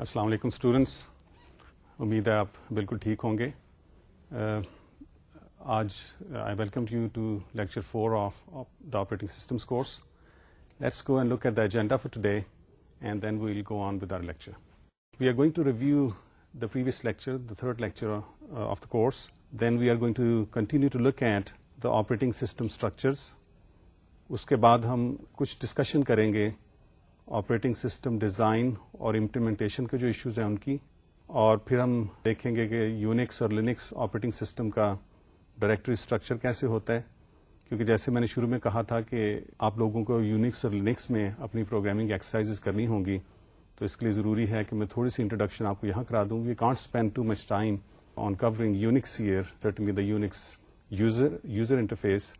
السلام علیکم اسٹوڈینٹس امید ہے آپ بالکل ٹھیک ہوں گے۔ آج I welcome you to lecture four of the operating systems course. Let's go and look at the agenda for today and then we'll go on with our lecture. We are going to review the previous lecture, the third lecture of the course. Then we are going to continue to look at the operating system structures اس کے بعد ہم کچھ discussion کریں گے۔ Operating system design اور implementation کے جو issues ہیں ان کی، اور پھر ہم دیکھیں گے کہ یونکس اور لینکس آپریٹنگ سسٹم کا ڈائریکٹری اسٹرکچر کیسے ہوتا ہے۔ کیونکہ جیسے میں نے شروع میں کہا تھا کہ آپ لوگوں کو یونکس اور لینکس میں اپنی پروگرامنگ ایکسرسائز کرنی ہوں گی، تو اس کے لیے ضروری ہے کہ میں تھوڑی سی انٹروڈکشن آپ کو یہاں کرا دوں۔ We can't spend too much time on covering Unix here certainly the Unix user user interface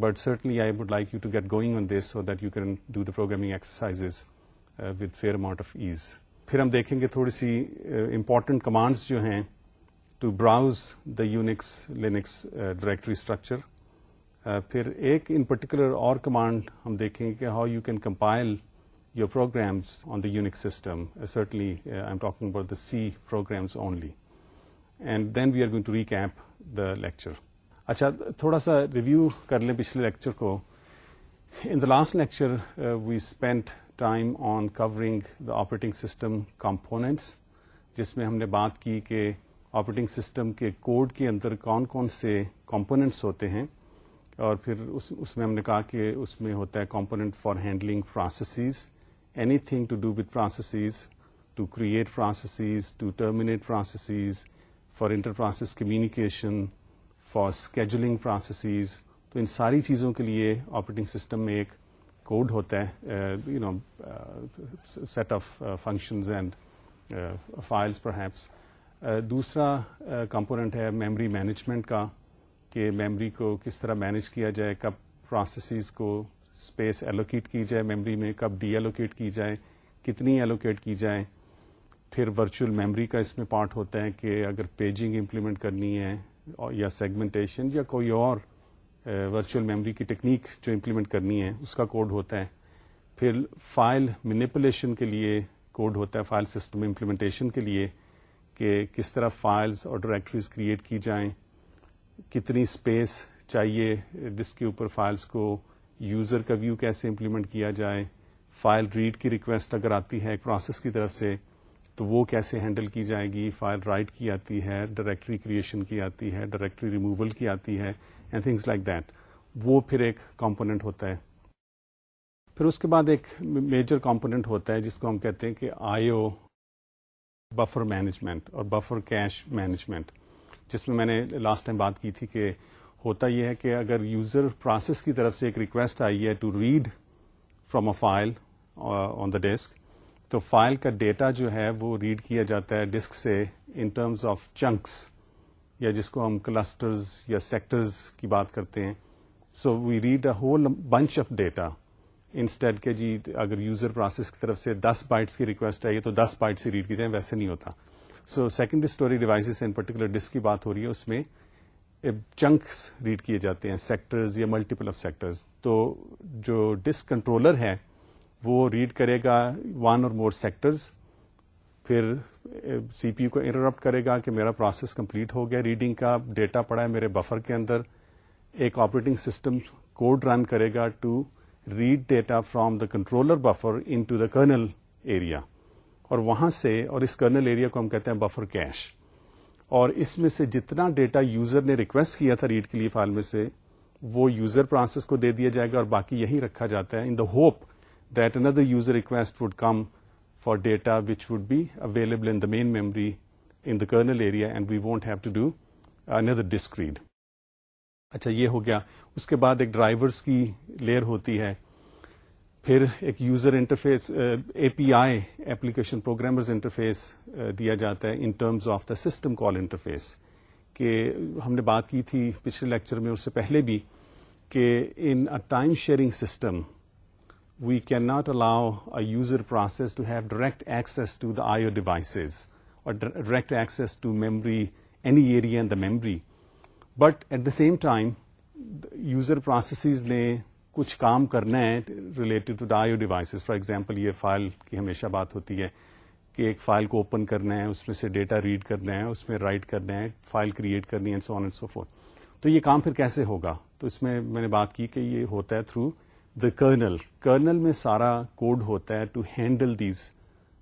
but certainly I would like you to get going on this so that you can do the programming exercise with fair amount of ease پھر ہم دیکھیں گے تھوڑی سی important uh, commands جو ہیں to browse the Unix Linux directory structure پھر ایک in particular اور کمانڈ ہم دیکھیں گے کہ how you can compile your programs on the Unix system certainly I am talking about the C programs only and then we are going to recap the lecture اچھا تھوڑا سا review کر لیں پچھلے لیکچر کو in the last lecture we spend time on covering the operating system components جس میں ہم نے بات کی کہ آپریٹنگ سسٹم کے کوڈ کے اندر کون کون سے کمپوننٹس ہوتے ہیں اور پھر اس اس میں ہم نے کہا کہ اس میں ہوتا ہے component for handling processes anything to do with processes to create processes to terminate processes for inter process communication for scheduling processes تو ان ساری چیزوں کے لیے آپریٹنگ سسٹم میں ایک کوڈ ہوتا uh, uh, uh, ہے you know set of functions and files per heaps دوسرا کمپوننٹ ہے میمری مینجمنٹ کا، کہ میمری کو کس طرح مینج کیا جائے، کب پروسیسز کو اسپیس ایلوکیٹ کی جائے میمری میں، کب ڈی ایلوکیٹ کی جائے، کتنی ایلوکیٹ کی جائے. پھر ورچوئل میمری کا اس میں پارٹ ہوتا ہے کہ اگر پیجنگ امپلیمنٹ کرنی ہے یا سیگمنٹیشن یا کوئی اور ورچوئل میموری کی ٹیکنیک جو امپلیمنٹ کرنی ہے، اس کا کوڈ ہوتا ہے۔ پھر فائل مینیپولیشن کے لیے کوڈ ہوتا ہے فائل سسٹم امپلیمنٹیشن کے لیے کہ کس طرح فائلز اور ڈائریکٹریز کریٹ کی جائیں، کتنی اسپیس چاہیے ڈسک کے اوپر فائلز کو یوزر کا ویو کیسے امپلیمنٹ کیا جائے فائل ریڈ کی ریکویسٹ اگر آتی ہے پروسیس کی طرف سے، تو وہ کیسے ہینڈل کی جائے گی؟ فائل رائٹ کی آتی ہے ڈائریکٹری کریشن کی آتی ہے ڈائریکٹری ریموول کی آتی ہے۔ اینڈ تھنگس لائک دیٹ وہ پھر ایک کمپونیٹ ہوتا ہے۔ پھر اس کے بعد ایک میجر کمپونیٹ ہوتا ہے جس کو ہم کہتے ہیں کہ آئی او بفر مینجمنٹ اور بفر کیش مینجمنٹ جس میں میں نے لاسٹ ٹائم بات کی تھی کہ ہوتا یہ ہے کہ اگر یوزر پروسیس کی طرف سے ایک ریکویسٹ آئی ہے to read from a file on the disk تو فائل کا ڈیٹا جو ہے وہ ریڈ کیا جاتا ہے ڈسک سے ان ٹرمز آف چنکس یا جس کو ہم کلسٹرز یا سیکٹرز کی بات کرتے ہیں۔ So we read a whole bunch of data instead کے جی اگر یوزر پروسیس کی طرف سے دس بائٹس کی ریکویسٹ آئی ہے تو دس بائٹ سے ریڈ کی جائے ویسے نہیں ہوتا۔ So secondary storage devices in particular disk کی بات ہو رہی ہے، اس میں چنکس ریڈ کیے جاتے ہیں سیکٹرز یا ملٹیپل آف سیکٹرز تو جو ڈسک کنٹرولر ہے، وہ ریڈ کرے گا ون اور مور سیکٹرز پھر سی پی یو کو انٹرپٹ کرے گا کہ میرا پروسیس کمپلیٹ ہو گیا. ریڈنگ کا ڈیٹا پڑا ہے میرے بفر کے اندر. ایک آپریٹنگ سسٹم کوڈ رن کرے گا to read data from the controller buffer into the kernel area اور وہاں سے اور اس کرنل ایریا کو ہم کہتے ہیں بفر کیش اور اس میں سے جتنا ڈیٹا یوزر نے ریکویسٹ کیا تھا ریڈ کے لیے فائل میں سے، وہ یوزر پروسیس کو دے دیا جائے گا اور باقی یہی رکھا جاتا ہے in the hope that another user request would come for data which would be available in the main memory in the kernel area and we won't have to do another disk read اچھا یہ ہو گیا۔ اس کے بعد ایک drivers کی layer ہوتی ہے۔ پھر ایک user interface A P I application programmers interface دیا جاتا ہے in terms of the system call interface کہ ہم نے بات کی تھی پچھلے لیکچر میں اس سے پہلے بھی کہ in time sharing system we can not allow a user process to have direct access to the I O devices اور direct access to memory any area in the memory but at the same time user processes نے کچھ کام کرنا ہے related to the I O devices for example یہ file کی ہمیشہ بات ہوتی ہے کہ ایک فائل کو اوپن کرنا ہے اس میں سے ڈیٹا ریڈ کرنا ہے اس میں رائٹ کرنا ہے فائل کریٹ کرنی ہے سو آن اینڈ سو فور تو یہ کام پھر کیسے ہوگا؟ تو اس میں میں نے بات کی کہ یہ ہوتا ہے تھرو دا کرنل کرنل میں سارا کوڈ ہوتا ہے to handle these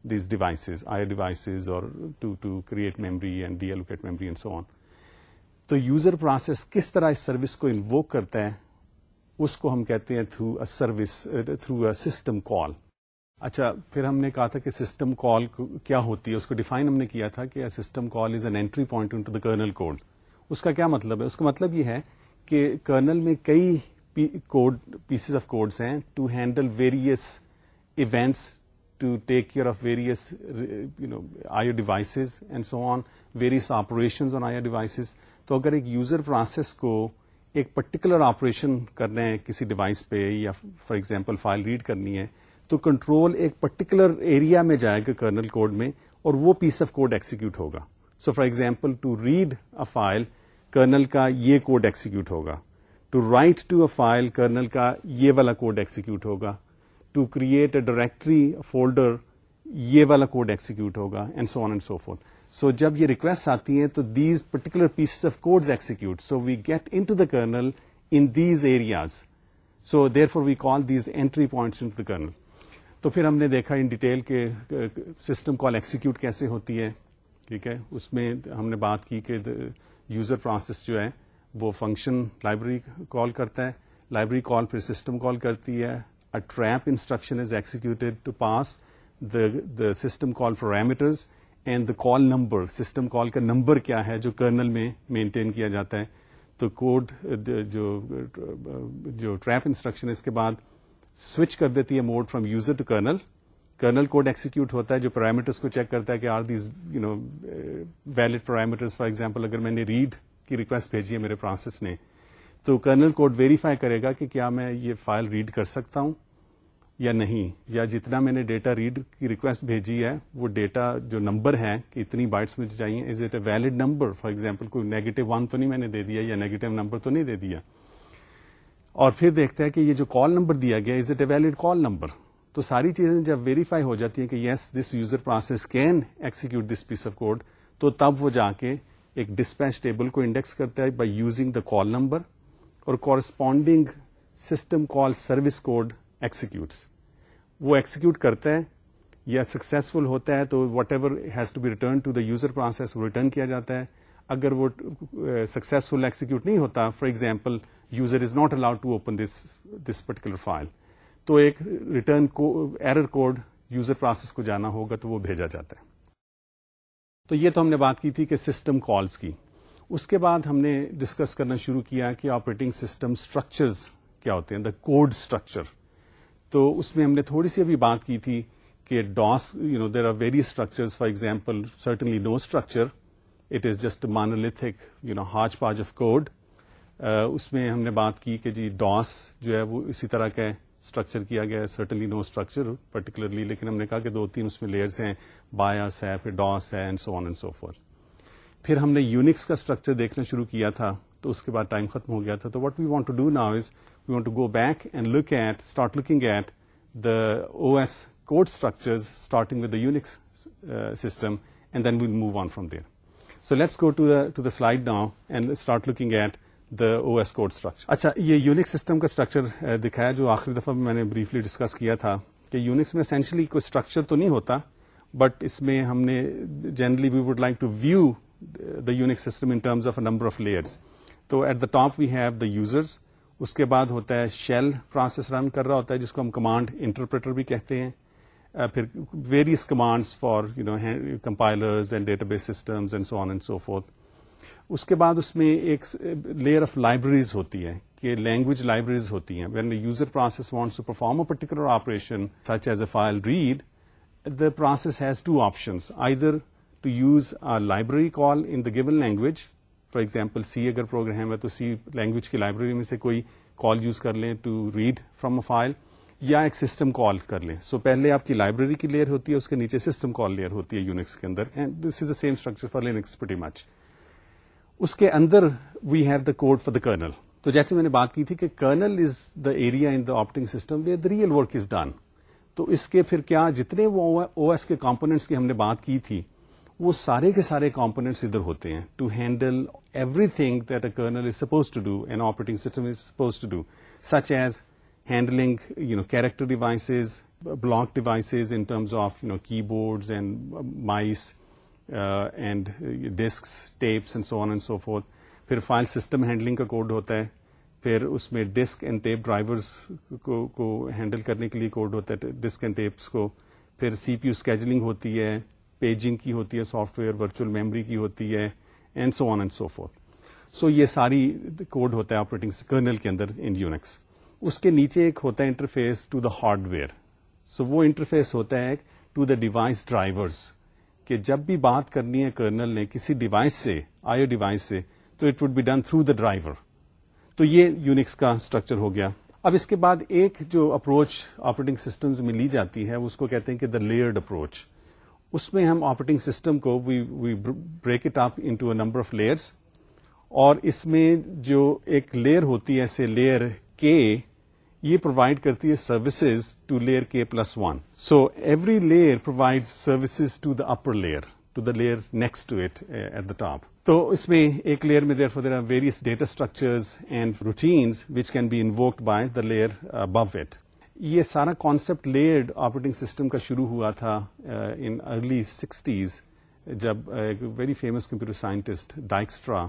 these devices I devices اور to to create memory and deallocate memory and so on تو یوزر پروسیس کس طرح اس سروس کو انووک کرتا ہے، اس کو ہم کہتے ہیں through a service through a system call اچھا پھر ہم نے کہا تھا کہ سسٹم کال کیا ہوتی ہے؟ اس کو ڈیفائن ہم نے کیا تھا کہ system call is an entry point into the kernel code اس کا کیا مطلب ہے؟ اس کا مطلب یہ ہے کہ کرنل میں کئی کوڈ پیسز آف کوڈس ہیں to handle various events to take care of various you know I devices and so on various operation on I devices تو اگر ایک یوزر پروسیس کو ایک پرٹیکولر آپریشن کرنا ہے کسی ڈیوائس پہ یا فار ایگزامپل فائل ریڈ کرنی ہے، تو کنٹرول ایک پرٹیکولر ایریا میں جائے گا کرنل کوڈ میں اور وہ پیس آف کوڈ ایکسیکیوٹ ہوگا۔ So for example to read a file kernel کا یہ کوڈ ایکسیکیوٹ ہوگا۔ To write to a file kernel کا یہ والا کوڈ ایکسیکیوٹ ہوگا to create a directory folder یہ والا کوڈ ایکسیکیوٹ ہوگا and so on and so forth so جب یہ ریکویسٹ آتی ہیں تو these particular piece of code execute so we get into the kernel in these areas so there for we call these entry points into the kernel تو پھر ہم نے دیکھا ان ڈیٹیل کے سسٹم کال ایکسیکیوٹ کیسے ہوتی ہے. ٹھیک ہے؟ اس میں ہم نے بات کی کہ یوزر پروسیس جو ہے وہ فنکشن لائبریری کال کرتا ہے۔ لائبریری کال پھر سسٹم کال کرتی ہے۔ Trap instruction is executed to pass the system call parameters and the call number system call کا نمبر کیا ہے جو کرنل میں مینٹین کیا جاتا ہے۔ تو کوڈ جو جو ٹریپ انسٹرکشن اس کے بعد سوئچ کر دیتی ہے mode from user to kernel kernel code execute ہوتا ہے جو پیرامیٹرس کو چیک کرتا ہے کہ are these you know valid parameters for example اگر میں نے ریڈ کی ریکویسٹ بھیجی ہے میرے پروسیس نے، تو کرنل کوڈ ویریفائی کرے گا کہ کیا میں یہ فائل ریڈ کر سکتا ہوں یا نہیں، یا جتنا میں نے ڈیٹا ریڈ کی ریکویسٹ بھیجی ہے، وہ ڈیٹا جو نمبر ہے کہ اتنی بائٹس میں چاہیے is it a valid number for example کوئی نیگیٹو ون تو نہیں میں نے دے دیا یا نیگیٹو نمبر تو نہیں دے دیا۔ اور پھر دیکھتا ہے کہ یہ جو کال نمبر دیا گیا is it a valid call number تو ساری چیزیں جب ویریفائی ہو جاتی ہیں کہ yes this user process can execute this piece of code تو تب وہ جا کے ایک ڈسپیچ ٹیبل کو انڈیکس کرتا ہے by using the call number اور corresponding system call service code executes وہ ایکسیکیوٹ کرتا ہے یا سکسیزفل ہوتا ہے تو whatever has to be return to the user process وہ ریٹرن کیا جاتا ہے۔ اگر وہ سکسیزفل ایکسیکیوٹ نہیں ہوتا for example user is not allowed to open this this particular file تو ایک return error code user process کو جانا ہوگا تو وہ بھیجا جاتا ہے۔ تو یہ تو ہم نے بات کی تھی کہ سسٹم کالس کی۔ اس کے بعد ہم نے ڈسکس کرنا شروع کیا کہ آپریٹنگ سسٹم اسٹرکچرز کیا ہوتے ہیں دا کوڈ اسٹرکچر تو اس میں ہم نے تھوڑی سی ابھی بات کی تھی کہ DOS you know there are very structure for example certainly no structure it is just monolithic you know hodgepodge of code اس میں ہم نے بات کی کہ جی ڈاس جو ہے وہ اسی طرح کا ہے۔ اسٹرکچر کیا گیا ہے. سرٹنلی نو اسٹرکچر پرٹیکولرلی لیکن ہم نے کہا کہ دو تین اس میں لیئرس ہیں. بایاس ہے، پھر ڈاس ہے and so on and so forth پھر ہم نے یونکس کا اسٹرکچر دیکھنا شروع کیا تھا، تو اس کے بعد ٹائم ختم ہو گیا تھا. تو what we want to do now is we want to go back and look at start looking at the O S code structure starting with the Unix system and then we'll move on from there so let's go to the slide now and start looking at the O S code structure اچھا یہ Unix system کا structure uh, دکھایا جو آخری دفعہ میں نے briefly discuss کیا تھا کہ یونکس میں اسینشلی کوئی اسٹرکچر تو نہیں ہوتا بٹ اس میں ہم نے generally we would like to view the Unix system in terms of number of layers تو at the top we have the users اس کے بعد ہوتا ہے شیل پروسیس رن کر رہا ہوتا ہے جس کو ہم کمانڈ انٹرپریٹر بھی کہتے ہیں uh, پھر various commands for you know compilers and database systems and so on and so forth اس کے بعد اس میں ایک لیئر آف لائبریریز ہوتی ہے کہ لینگویج لائبریریز ہوتی ہیں. When user process wants to perform a particular operation such as a file read the process has two options either to use library call in the given language for example C اگر program ہے تو سی language کی library میں سے کوئی کال use کر لیں to read from a file یا ایک سسٹم کال کر لیں. سو so پہلے آپ کی لائبریری کی لیئر ہوتی ہے، اس کے نیچے سسٹم کال لیئر ہوتی ہے یونکس کے اندر. And this is the same structure for Linux very much اس کے اندر we have the code for the kernel تو جیسے میں نے بات کی تھی کہ kernel is the area in the operating system where the real work is done تو اس کے پھر کیا جتنے وہ او ایس کے کمپونیٹس کی ہم نے بات کی تھی، وہ سارے کے سارے کمپونیٹس ادھر ہوتے ہیں. To handle everything that a kernel is suppose to do an operating system is suppose to do such as handling you know character devices block devices in terms of you know keyboards and mice and disks tapes and so on and so forth پھر file system handling کا code ہوتا ہے، پھر اس میں disk and tape drivers کو handle کرنے کے لیے کوڈ ہوتا ہے ڈسک اینڈ ٹیپس کو. پھر سی پی یو اسکیجلنگ ہوتی ہے پیجنگ کی ہوتی ہے سافٹ ویئر ورچوئل میموری کی ہوتی ہے and so on and so forth so یہ ساری کوڈ ہوتا ہے آپریٹنگ کرنل کے اندر ان یونیکس اس کے نیچے ایک ہوتا ہے interface to the hardware so وہ انٹرفیس ہوتا ہے ٹو دا ڈیوائس ڈرائیورس کہ جب بھی بات کرنی ہے کرنل نے کسی ڈیوائس سے آئیو ڈیوائس سے، تو it would be done through the driver تو یہ یونکس کا اسٹرکچر ہو گیا۔ اب اس کے بعد ایک جو اپروچ آپریٹنگ سسٹمز میں لی جاتی ہے، اس کو کہتے ہیں کہ دا لیئرڈ اپروچ اس میں ہم آپریٹنگ سسٹم کو we break it up into number of layers اور اس میں جو ایک لیئر ہوتی ہے، ایسے لیئر کے یہ پرووائڈ کرتی ہے services to layer K plus one so every layer provide services to the upper layer to the layer next to it at the top تو اس میں ایک لیئر میں therefore there are various data structures and routines which can be invoked by the layer above it یہ سارا concept Laird operating system کا شروع ہوا تھا ان ارلی سکسٹیز جب ایک very famous computer scientist Dijkstra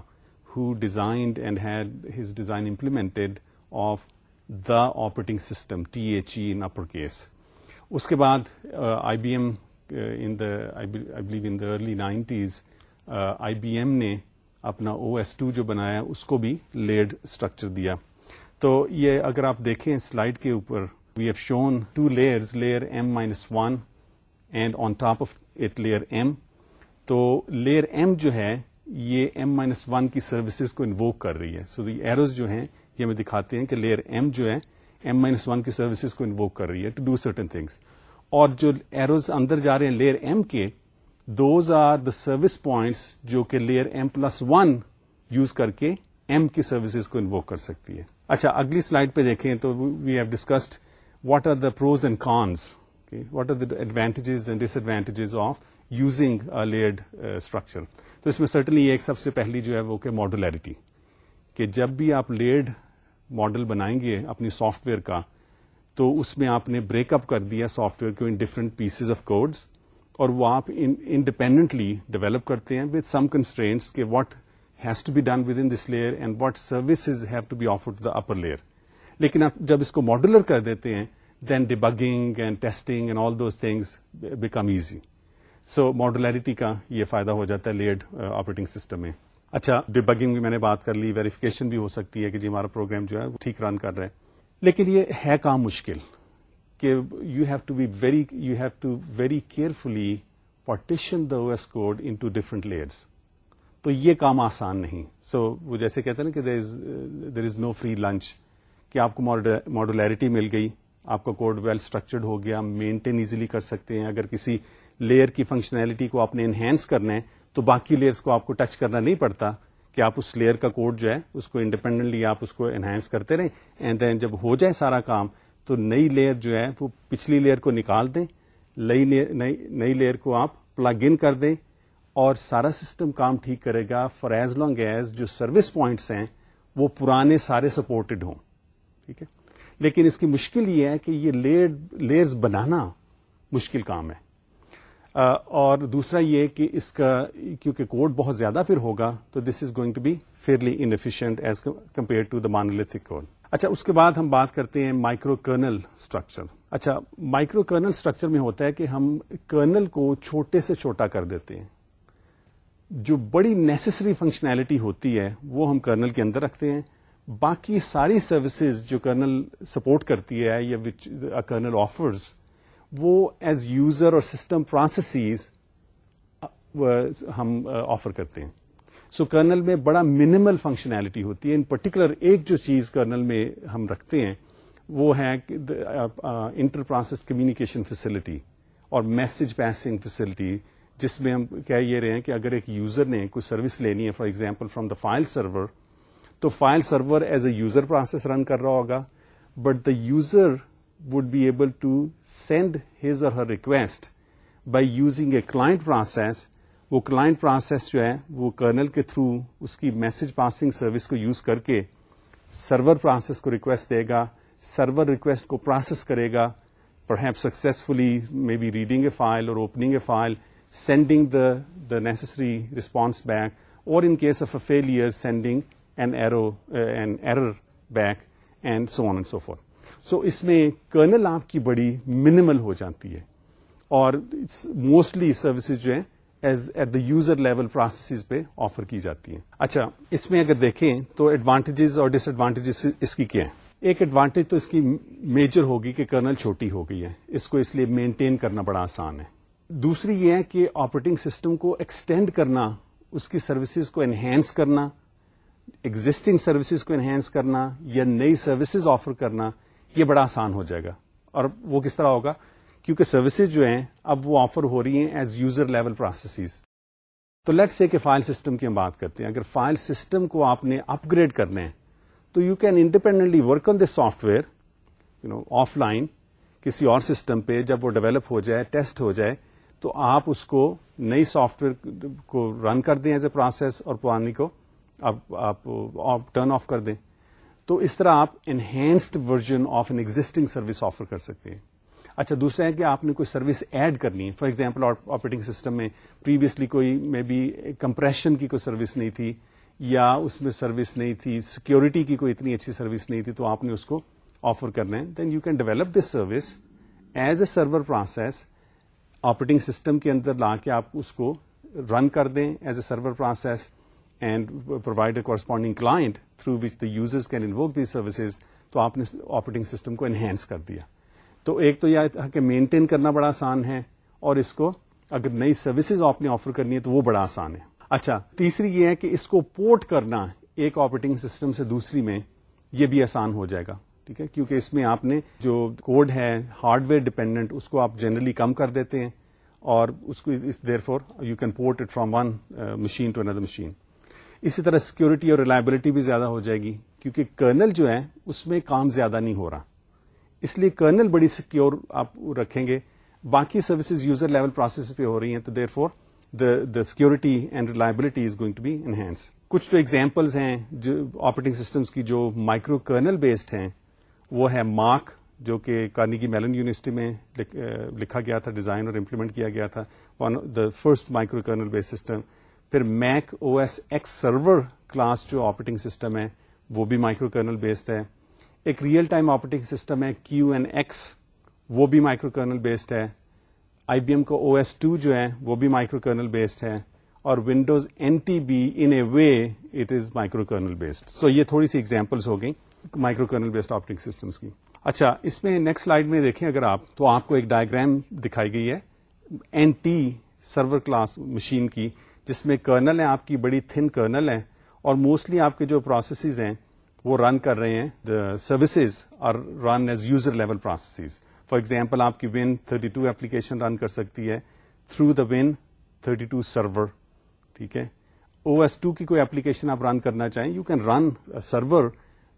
who designed and had his design implemented of the operating system, T H E in upper case. اس کے بعد I B M in the, I believe in the early nineties I B M نے اپنا او S to جو بنایا، اس کو بھی lead structure دیا۔ تو یہ اگر آپ دیکھیں سلائڈ کے اوپر we have shown two layers layer M minus one and on top of it layer M تو لیئر ایم جو ہے، یہ ایم مائنس ون کی سروسز کو انووک کر رہی ہے۔ سو دی ایروز جو ہیں یہ ہمیں دکھاتے ہیں کہ لیئر ایم جو ہے ایم مائنس ون کی سروسز کو انووک کر رہی ہے ٹو ڈو سرٹن تھنگس اور جو ایروز اندر جا رہے ہیں لیئر ایم کے those are the service points جو کہ layer M plus one use کر کے ایم کی سروسز کو انووک کر سکتی ہے. اچھا اگلی سلائڈ پہ دیکھیں تو we have discussed what are the pros and cons what are the advantages and disadvantages of using layered structure تو اس میں سرٹنلی ایک سب سے پہلی جو ہے وہ کہ ماڈولیرٹی کہ جب بھی آپ لیڈ ماڈل بنائیں گے اپنی سافٹ ویئر کا، تو اس میں آپ نے بریک اپ کر دیا سافٹ ویئر کو in different pieces of codes اور وہ آپ انڈیپینڈنٹلی ڈیولپ کرتے ہیں وتھ سم کنسٹرینٹس کہ what has to be done within this layer and what services have to be offer to the upper layer لیکن آپ جب اس کو ماڈولر کر دیتے ہیں then debugging and testing and all those things become easy so modularity کا یہ فائدہ ہو جاتا ہے لیئرڈ آپریٹنگ سسٹم میں۔ اچھا۔ ڈیبگنگ بھی میں نے بات کر لی ویریفیکیشن بھی ہو سکتی ہے کہ جی ہمارا پروگرام جو ہے وہ ٹھیک رن کر رہا ہے۔ لیکن یہ ہے کام مشکل کہ you have to be very you have to very carefully partition the O S code into different layers تو یہ کام آسان نہیں۔ سو so, وہ جیسے کہتے ہیں نا کہ دیر از نو فری لنچ کہ آپ کو ماڈولیرٹی مل گئی آپ کا کوڈ ویل اسٹرکچرڈ ہو گیا مینٹین ایزیلی کر سکتے ہیں۔ اگر کسی لیئر کی فنکشنلٹی کو آپ نے انہینس کرنا ہے تو باقی لیئرس کو آپ کو ٹچ کرنا نہیں پڑتا کہ آپ اس لیئر کا کوڈ جو ہے اس کو انڈیپینڈنٹلی آپ اس کو انہینس کرتے رہیں اینڈ دین جب ہو جائے سارا کام تو نئی لیئر جو ہے وہ پچھلی لیئر کو نکال دیں، نئی لیئر کو آپ پلگ ان کر دیں اور سارا سسٹم کام ٹھیک کرے گا فار ایز لانگ ایز جو سروس پوائنٹس ہیں وہ پرانے سارے سپورٹڈ ہوں۔ ٹھیک ہے؟ لیکن اس کی مشکل یہ ہے کہ یہ لیئرز بنانا مشکل کام ہے۔ اور دوسرا یہ کہ اس کا، کیونکہ کوڈ بہت زیادہ پھر ہوگا، تو this is going to be fairly inefficient as compare to the monolithic code اچھا اس کے بعد ہم بات کرتے ہیں مائکرو کرنل اسٹرکچر اچھا مائکرو کرنل اسٹرکچر میں ہوتا ہے کہ ہم کرنل کو چھوٹے سے چھوٹا کر دیتے ہیں۔ جو بڑی نیسسری فنکشنالٹی ہوتی ہے، وہ ہم کرنل کے اندر رکھتے ہیں۔ باقی ساری سروسز جو کرنل سپورٹ کرتی ہے یا کرنل آفرز وہ ایز یوزر اور سسٹم پروسیسز ہم uh, آفر کرتے ہیں. سو کرنل میں بڑا منیمل فنکشنالٹی ہوتی ہے. ان پرٹیکولر ایک جو چیز کرنل میں ہم رکھتے ہیں، وہ ہے انٹر پروسیس کمیونیکیشن فیسلٹی اور میسج پیسنگ فیسلٹی جس میں ہم کہہ یہ رہے ہیں کہ اگر ایک یوزر نے کوئی سروس لینی ہے for example from the file server تو file server as a user process run کر رہا ہوگا. But the user would be able to send his or her request by using a client process. وہ client process جو ہے، وہ kernel کے through اس کی میسج پاسنگ سروس کو یوز کر کے سرور پروسیس کو ریکویسٹ دے گا سرور ریکویسٹ کو پروسیس کرے گا perhaps successfully may be reading a file اور opening a file sending the the necessary response back اور in case of a failure sending an error an error back and so on and so forth so اس میں kernel آپ کی بڑی minimal ہو جاتی ہے اور mostly services جو ہیں as at the user level processes پہ آفر کی جاتی ہیں۔ اچھا اس میں اگر دیکھیں تو ایڈوانٹیجز اور ڈس ایڈوانٹیجز اس کی کیا ہیں؟ ایک ایڈوانٹیج تو اس کی میجر ہوگی کہ کرنل چھوٹی ہو گئی ہے۔ اس کو اس لیے مینٹین کرنا بڑا آسان ہے۔ دوسری یہ ہے کہ آپریٹنگ سسٹم کو ایکسٹینڈ کرنا، اس کی سروسز کو انہینس کرنا ایگزٹنگ سروسز کو انہینس کرنا یا نئی سروسز آفر کرنا یہ بڑا آسان ہو جائے گا۔ اور وہ کس طرح ہوگا؟ کیونکہ سروسز جو ہیں، اب وہ آفر ہو رہی ہیں ایز یوزر لیول پروسیسز تو لیٹ سے کہ فائل سسٹم کی ہم بات کرتے ہیں۔ اگر فائل سسٹم کو آپ نے اپ گریڈ کرنا ہے، تو you can independently work on this software you know offline کسی اور سسٹم پہ جب وہ ڈیولپ ہو جائے ٹیسٹ ہو جائے، تو آپ اس کو نئی سافٹ ویئر کو رن کر دیں ایز اے پروسیس اور پرانی کو آپ ٹرن آف کر دیں۔ تو اس طرح آپ enhanced version of an existing service offer کر سکتے ہیں۔ اچھا دوسرا ہے کہ آپ نے کوئی سروس ایڈ کرنی ہے فار ایگزامپل آپریٹنگ سسٹم میں پریویسلی کوئی مے بی کمپریشن کی کوئی سروس نہیں تھی یا اس میں سروس نہیں تھی سیکورٹی کی کوئی اتنی اچھی سروس نہیں تھی، تو آپ نے اس کو آفر کرنا ہے۔ Then you can develop this service as a server process operating system کے اندر لا کے آپ اس کو رن کر دیں as a server process and provide a corresponding client through which the users can invoke the services تو آپ نے آپریٹنگ سسٹم کو انہینس کر دیا۔ تو ایک تو یہ کہ مینٹین کرنا بڑا آسان ہے اور اس کو اگر نئی سروسز آپ نے آفر کرنی ہے تو وہ بڑا آسان ہے۔ اچھا تیسری یہ ہے کہ اس کو پورٹ کرنا ایک آپریٹنگ سسٹم سے دوسری میں یہ بھی آسان ہو جائے گا، ٹھیک ہے؟ کیونکہ اس میں آپ نے جو کوڈ ہے ہارڈ ویئر ڈپینڈنٹ اس کو آپ جنرلی کم کر دیتے ہیں اور اس کو therefore you can port it from one machine to another machine اسی طرح سیکورٹی اور ریلائبلٹی بھی زیادہ ہو جائے گی، کیونکہ کرنل جو ہے اس میں کام زیادہ نہیں ہو رہا۔ اس لیے کرنل بڑی سیکیور آپ رکھیں گے۔ باقی سروسز یوزر لیول پروسیس پہ ہو رہی ہیں، تو therefore the security and reliability is going to be enhance کچھ جو ایگزامپلز ہیں جو آپریٹنگ سسٹمس کی جو مائکرو کرنل بیسڈ ہیں، وہ ہے مارک جو کہ کارنی کی میلن یونیورسٹی میں لکھا گیا تھا ڈیزائن اور امپلیمنٹ کیا گیا تھا۔ The first micro kernel base system پھر Mac O S X server class جو آپریٹنگ سسٹم ہے، وہ بھی مائکرو کرنل بیسڈ ہے. ایک ریئل ٹائم آپریٹنگ سسٹم ہے کیو این ایکس وہ بھی مائکرو کرنل بیسڈ ہے. آئی بی ایم کو او ایس ٹو جو ہے، وہ بھی مائکرو کرنل بیسڈ ہے. اور Windows N T be in a way it is micro kernel based so یہ تھوڑی سی ایگزامپلس ہو گئی micro kernel based operating systems کی. اچھا اس میں نیکسٹ سلائڈ میں دیکھیں اگر آپ، تو آپ کو ایک ڈائگرام دکھائی گئی ہے. N T server class machine کی. جس میں کرنل ہے آپ کی بڑی تھن کرنل ہے اور موسٹلی آپ کے جو پروسیسز ہیں، وہ رن کر رہے ہیں۔ The services are run as user level processes for example آپ کی Win thirty two application run کر سکتی ہے through the Win thirty two server ٹھیک ہے؟ او ایس ٹو کی کوئی ایپلیکیشن آپ رن کرنا چاہیں you can run server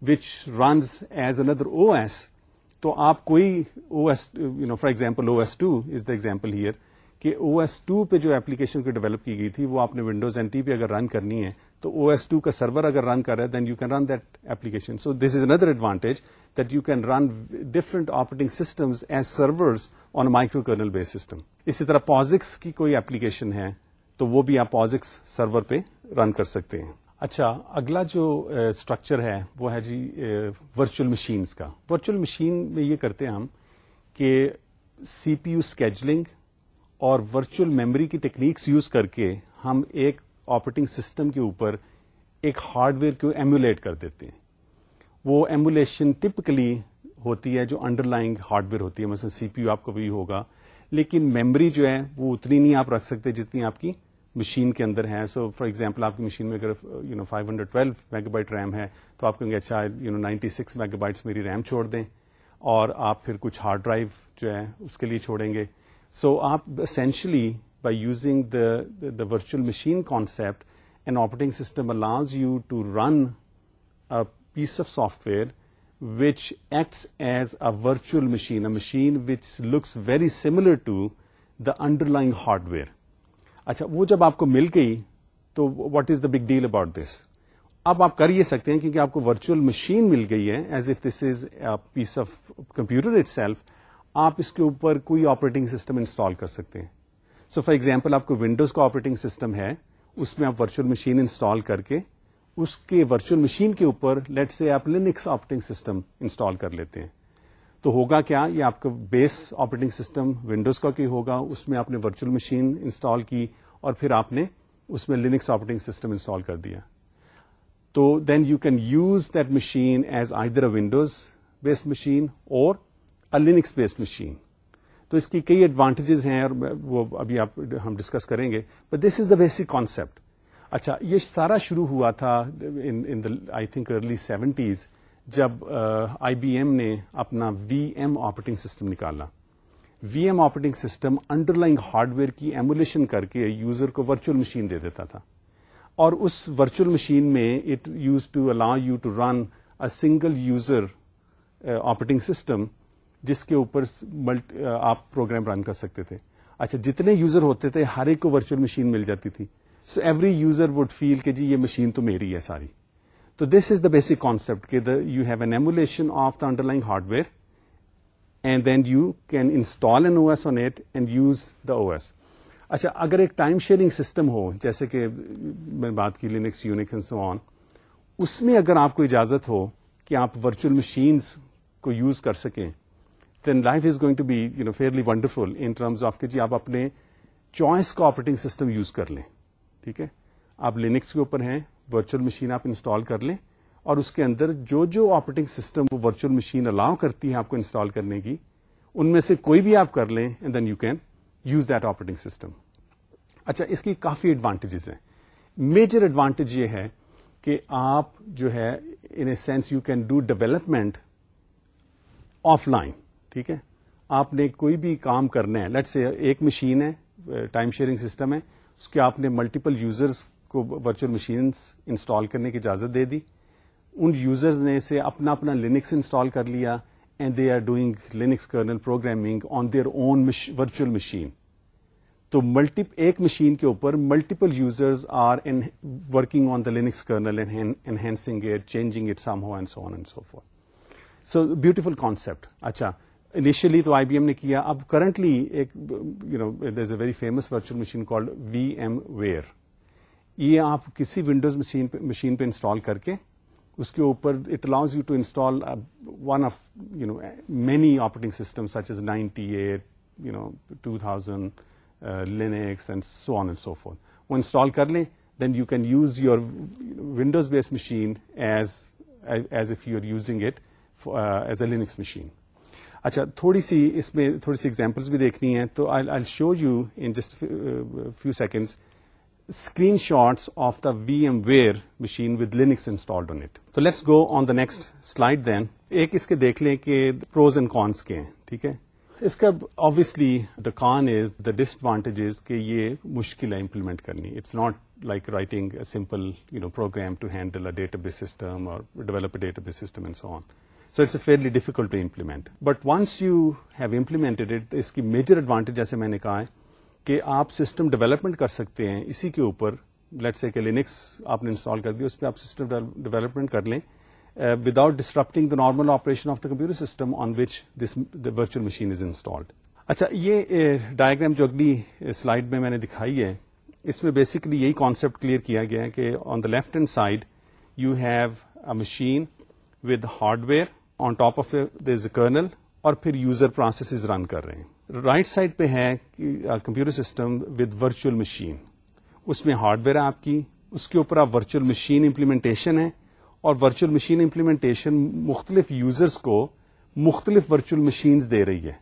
which runs as another O S تو آپ کوئی O S you know for example O S two is the example here کہ او ایس ٹو پہ جو ایپلیکیشن کو ڈیولپ کی گئی تھی، وہ آپ نے ونڈوز این ٹی پہ اگر رن کرنی ہے، تو او ایس ٹو کا سرور اگر رن کر رہا ہے then you can run that application so this is another advantage that you can run different operating systems as servers on micro kernel base system اسی طرح پازکس کی کوئی ایپلیکیشن ہے، تو وہ بھی آپ پازکس سرور پہ رن کر سکتے ہیں۔ اچھا اگلا جو اسٹرکچر ہے، وہ ہے جی ورچوئل مشینس کا۔ ورچوئل مشین میں یہ کرتے ہیں ہم کہ سی پی یو اسکیجلنگ اور ورچوئل میموری کی ٹیکنیکس یوز کر کے ہم ایک آپریٹنگ سسٹم کے اوپر ایک ہارڈ ویئر کو ایمولیٹ کر دیتے ہیں۔ وہ ایمولیشن ٹپکلی ہوتی ہے جو انڈر لائنگ ہارڈ ویئر ہوتی ہے۔ مثلا سی پی یو آپ کا بھی ہوگا۔ لیکن میموری جو ہے وہ اتنی نہیں آپ رکھ سکتے جتنی آپ کی مشین کے اندر ہے۔ سو فار ایگزامپل آپ کی مشین میں اگر you know five hundred twelve megabyte RAM ہے تو آپ کہیں گے اچھا you know ninety six megabytes میری ریم چھوڑ دیں۔ اور آپ پھر کچھ ہارڈ ڈرائیو جو ہے اس کے لیے چھوڑیں گے۔ سو آپ essentially by using the the virtual machine concept an operating system allows you to run piece of software which acts as a virtual machine, a machine which looks very similar to the underlying hardware. اچھا وہ جب آپ کو مل گئی تو what is the big deal about this اب آپ کر یہ سکتے ہیں کیونکہ آپ کو ورچوئل مشین مل گئی ہے as if this is piece of computer itself آپ اس کے اوپر کوئی آپریٹنگ سسٹم انسٹال کر سکتے ہیں۔ سو فار ایگزامپل آپ کو ونڈوز کا آپریٹنگ سسٹم ہے، اس میں آپ ورچوئل مشین انسٹال کر کے اس کے ورچوئل مشین کے اوپر لیٹ سے آپ لینکس آپریٹنگ سسٹم انسٹال کر لیتے ہیں۔ تو ہوگا کیا؟ یہ آپ کا بیس آپریٹنگ سسٹم ونڈوز کا کی ہوگا، اس میں آپ نے ورچوئل مشین انسٹال کی اور پھر آپ نے اس میں لینکس آپریٹنگ سسٹم انسٹال کر دیا۔ تو then you can use that machine as either Windows based machine اور لینکس بیسڈ مشین تو اس کی کئی ایڈوانٹیجز ہیں اور وہ ابھی آپ ہم ڈسکس کریں گے. But this is the basic concept اچھا یہ سارا شروع ہوا تھا آئی تھنک ارلی سیونٹیز جب آئی بی ایم نے اپنا وی ایم آپریٹنگ سسٹم نکالا۔ V M operating system underlying hardware کی ایمولیشن کر کے یوزر کو ورچوئل مشین دے دیتا تھا۔ اور اس ورچوئل مشین میں it use to allow you to run a single user operating system جس کے اوپر آپ پروگرام رن کر سکتے تھے۔ اچھا جتنے یوزر ہوتے تھے، ہر ایک کو ورچوئل مشین مل جاتی تھی۔ So every user would feel کہ جی یہ مشین تو میری ہے ساری۔ تو this is the basic concept کہ you have an emulation of the underlying hardware and then you can install an O S on it and use the O S اچھا اگر ایک ٹائم شیئرنگ سسٹم ہو، جیسے کہ میں بات کی Linux unique so on اس میں اگر آپ کو اجازت ہو کہ آپ ورچوئل مشینس کو یوز کر سکیں then life is going to be you know fairly wonderful in terms of کہ جی آپ اپنے چوائس کا آپریٹنگ سسٹم یوز کر لیں، ٹھیک ہے؟ آپ لینکس کے اوپر ہیں ورچوئل مشین آپ انسٹال کر لیں اور اس کے اندر جو جو آپریٹنگ سسٹم وہ ورچوئل مشین الاؤ کرتی ہے آپ کو انسٹال کرنے کی، ان میں سے کوئی بھی آپ کر لیں and then you can use that operating system اچھا اس کی کافی ایڈوانٹیجز ہیں۔ میجر ایڈوانٹیج یہ ہے کہ آپ جو ہے in a sense you can do development offline ٹھیک ہے؟ آپ نے کوئی بھی کام کرنا ہے لیٹ سے ایک مشین ہے ٹائم شیئرنگ سسٹم ہے، اس کے آپ نے ملٹیپل یوزرز کو ورچوئل مشینس انسٹال کرنے کی اجازت دے دی۔ ان یوزرز نے اسے اپنا اپنا لینکس انسٹال کر لیا and they are doing Linux kernel programming on their own virtual machine تو ملٹی ایک مشین کے اوپر multiple users are working on the Linux kernel enhancing it changing it somehow and so on and so forth so beautiful concept اچھا initially تو I B M نے کیا، اب currently ایک you know there is a very famous virtual machine called VMware یہ آپ کسی Windows machine پہ انسٹال کر کے اس کے اوپر it allows you to install one of you know many operating system such as ninety eight you know two thousand Linux and so on and so forth وہ انسٹال کر لیں then you can use your Windows base machine as as if you are using it as a Linux machine اچھا تھوڑی سی اس میں تھوڑی سی examples بھی دیکھنی ہے تو I show you in just few seconds screen shots of the VMware machine with Linux installed on it تو let's go on the next slide then ایک اس کے دیکھ لیں کہ پروز اینڈ کانس کے ہیں، ٹھیک ہے؟ اس کا آبیسلی دا کان از دا ڈس ایڈوانٹیج کہ یہ مشکل ہے امپلیمنٹ کرنی۔ It's not like writing simple you know program to handle a database system اور develop a database system and so on so it's a fairly difficult to implement but once you have implemented it اس کی major advantage جیسے میں نے کہا ہے کہ آپ system development کر سکتے ہیں اسی کے اوپر لیٹ سے کہ لینکس آپ نے انسٹال کر دیا اس پہ آپ سسٹم ڈیولپمنٹ کر لیں without disrupting the normal operation of the computer system on which this virtual machine is installed اچھا یہ ڈائگرام جو اگلی سلائڈ میں میں نے دکھائی ہے اس میں بیسکلی یہی کانسپٹ کلیئر کیا گیا ہے کہ on the left hand side you have a machine with hardware on top of this kernel اور پھر یوزر پروسیس رن کر رہے ہیں۔ رائٹ سائڈ پہ ہے computer system with virtual machine اس میں ہارڈ ویئر ہے آپ کی، اس کے اوپر آپ ورچوئل مشین امپلیمنٹیشن ہے اور ورچوئل مشین امپلیمنٹیشن مختلف یوزرس کو مختلف ورچوئل مشینز دے رہی ہے۔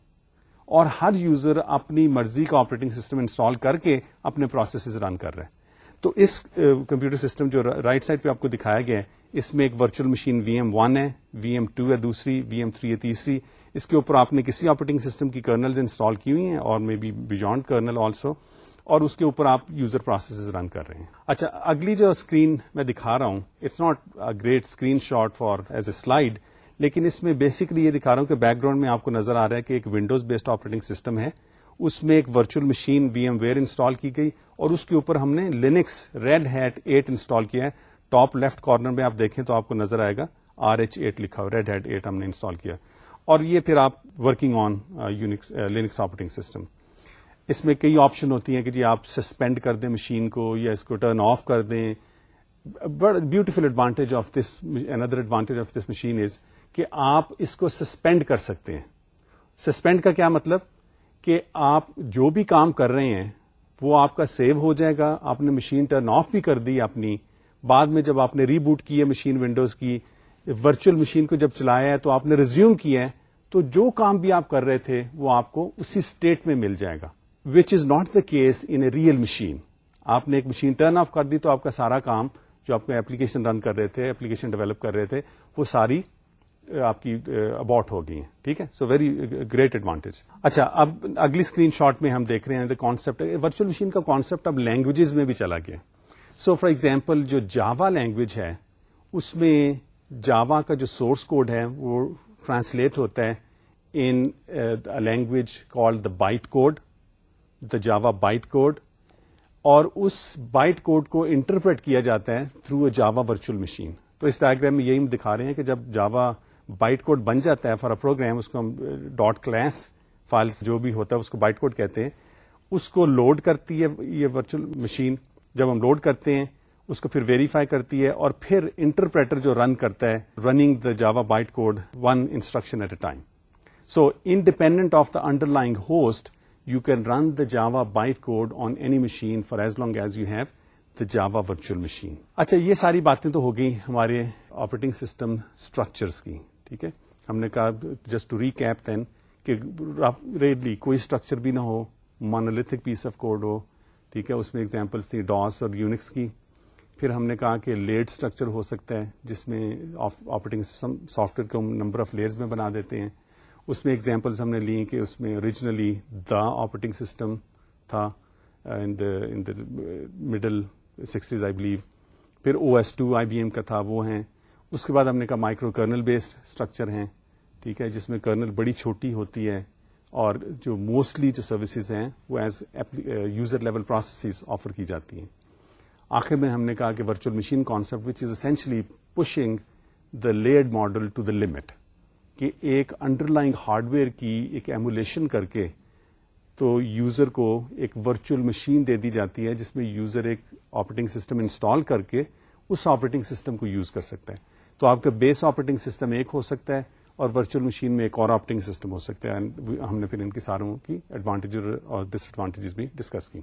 اور ہر یوزر اپنی مرضی کا آپریٹنگ سسٹم انسٹال کر کے اپنے پروسیسز رن کر رہے ہیں تو اس uh, کمپیوٹر سسٹم جو رائٹ سائڈ پہ آپ کو دکھایا گیا ہے اس میں ایک virtual machine V M one ہے، وی ایم ٹو ہے دوسری، وی ایم تھری ہے تیسری۔ اس کے اوپر آپ نے کسی آپریٹنگ سسٹم کی کرنل انسٹال کی ہوئی ہیں اور maybe beyond kernel also اور اس کے اوپر آپ یوزر پروسیس رن کر رہے ہیں۔ اچھا اگلی جو اسکرین میں دکھا رہا ہوں it's not great screen shot for as a slide لیکن اس میں بیسکلی یہ دکھا رہا ہوں کہ بیک گراؤنڈ میں آپ کو نظر آ رہا ہے کہ ایک ونڈوز بیسڈ آپریٹنگ سسٹم ہے۔ اس میں ایک virtual machine we M where install کی گئی، اور اس کے اوپر ہم نے Linux Red Hat eight install کیا ہے۔ ٹاپ لیفٹ کارنر میں آپ دیکھیں تو آپ کو نظر آئے گا، آر ایچ ایٹ لکھا ہوا ریڈ ہیٹ ایٹ ہم نے انسٹال کیا۔ اور یہ پھر آپ working on Linux operating system اس میں کئی آپشن ہوتی ہیں کہ جی آپ سسپینڈ کر دیں مشین کو یا اس کو ٹرن آف کر دیں۔ Beautiful advantage of this another advantage of this machine is کہ آپ اس کو سسپینڈ کر سکتے ہیں۔ سسپینڈ کا کیا مطلب؟ کہ آپ جو بھی کام کر رہے ہیں، وہ آپ کا سیو ہو جائے گا۔ آپ نے مشین ٹرن آف بھی کر دی اپنی۔ بعد میں جب آپ نے ری بوٹ کی ہے مشین ونڈوز کی ورچوئل مشین کو جب چلایا ہے تو آپ نے ریزیوم کیا ہے، تو جو کام بھی آپ کر رہے تھے، وہ آپ کو اسی اسٹیٹ میں مل جائے گا which is not the case in a real machine آپ نے ایک مشین ٹرن آف کر دی تو آپ کا سارا کام جو آپ کو ایپلیکیشن رن کر رہے تھے ایپلیکیشن ڈیولپ کر رہے تھے، وہ ساری آپ کی اباٹ ہو گئی ہیں، ٹھیک ہے؟ سو ویری گریٹ ایڈوانٹیج اچھا اب اگلی اسکرین شاٹ میں ہم دیکھ رہے ہیں کانسپٹ ورچوئل مشین کا کانسپٹ اب لینگویجز میں بھی چلا گیا۔ سو فار ایگزامپل جو جاوا لینگویج ہے، اس میں جاوا کا جو سورس کوڈ ہے، وہ ٹرانسلیٹ ہوتا ہے in language call the bytecode the Java bytecode اور اس بائٹ کوڈ کو انٹرپریٹ کیا جاتا ہے through a Java virtual machine تو اس ڈائگرام میں یہی ہم دکھا رہے ہیں کہ جب جاوا بائٹ کوڈ بن جاتا ہے فار اے پروگرام اس کو ہم ڈاٹ کلاس فائلس جو بھی ہوتا ہے اس کو بائٹ کوڈ کہتے ہیں، اس کو لوڈ کرتی ہے یہ ورچوئل مشین جب ہم لوڈ کرتے ہیں، اس کو پھر ویریفائی کرتی ہے اور پھر انٹرپریٹر جو رن کرتا ہے running the Java bytecode one instruction at a time so independent of the underlying host you can run the Java bytecode on any machine for as long as you have the Java virtual machine اچھا یہ ساری باتیں تو ہو گئی ہمارے operating system structures کی، ٹھیک ہے؟ ہم نے کہا جسٹ ٹو ریکیپ دین کہ ریڈلی کوئی اسٹرکچر بھی نہ ہو مانولیتھک پیس آف کوڈ ہو ٹھیک ہے، اس میں ایگزامپلس تھی ڈاس اور یونکس کی۔ پھر ہم نے کہا کہ لیڈ اسٹرکچر ہو سکتا ہے، جس میں آپریٹنگ سافٹ ویئر کو نمبر آف لیئرز میں بنا دیتے ہیں۔ اس میں ایگزامپلس ہم نے لی کہ اس میں اوریجنلی دا آپریٹنگ سسٹم تھا in the middle sixties I believe پھر O S two I B M کا تھا، وہ ہیں۔ اس کے بعد ہم نے کہا مائکرو کرنل بیسڈ اسٹرکچر ہیں، ٹھیک ہے، جس میں کرنل بڑی چھوٹی ہوتی ہے۔ اور جو موسٹلی جو سروسز ہیں، وہ as user level processes offer کی جاتی ہیں۔ آخر میں ہم نے کہا کہ virtual machine concept which is essentially pushing the layered model to the limit کہ ایک انڈر لائن ہارڈ ویئر کی ایک ایمولیشن کر کے تو یوزر کو ایک ورچوئل مشین دے دی جاتی ہے، جس میں یوزر ایک آپریٹنگ سسٹم انسٹال کر کے اس آپریٹنگ سسٹم کو یوز کر سکتا ہے۔ تو آپ کا بیس آپریٹنگ سسٹم ایک ہو سکتا ہے اور ورچوئل مشین میں ایک اور آپریٹنگ سسٹم ہو سکتا ہے ہم نے پھر ان کی ساروں کی ایڈوانٹیج اور ڈس ایڈوانٹیجز بھی ڈسکس کی۔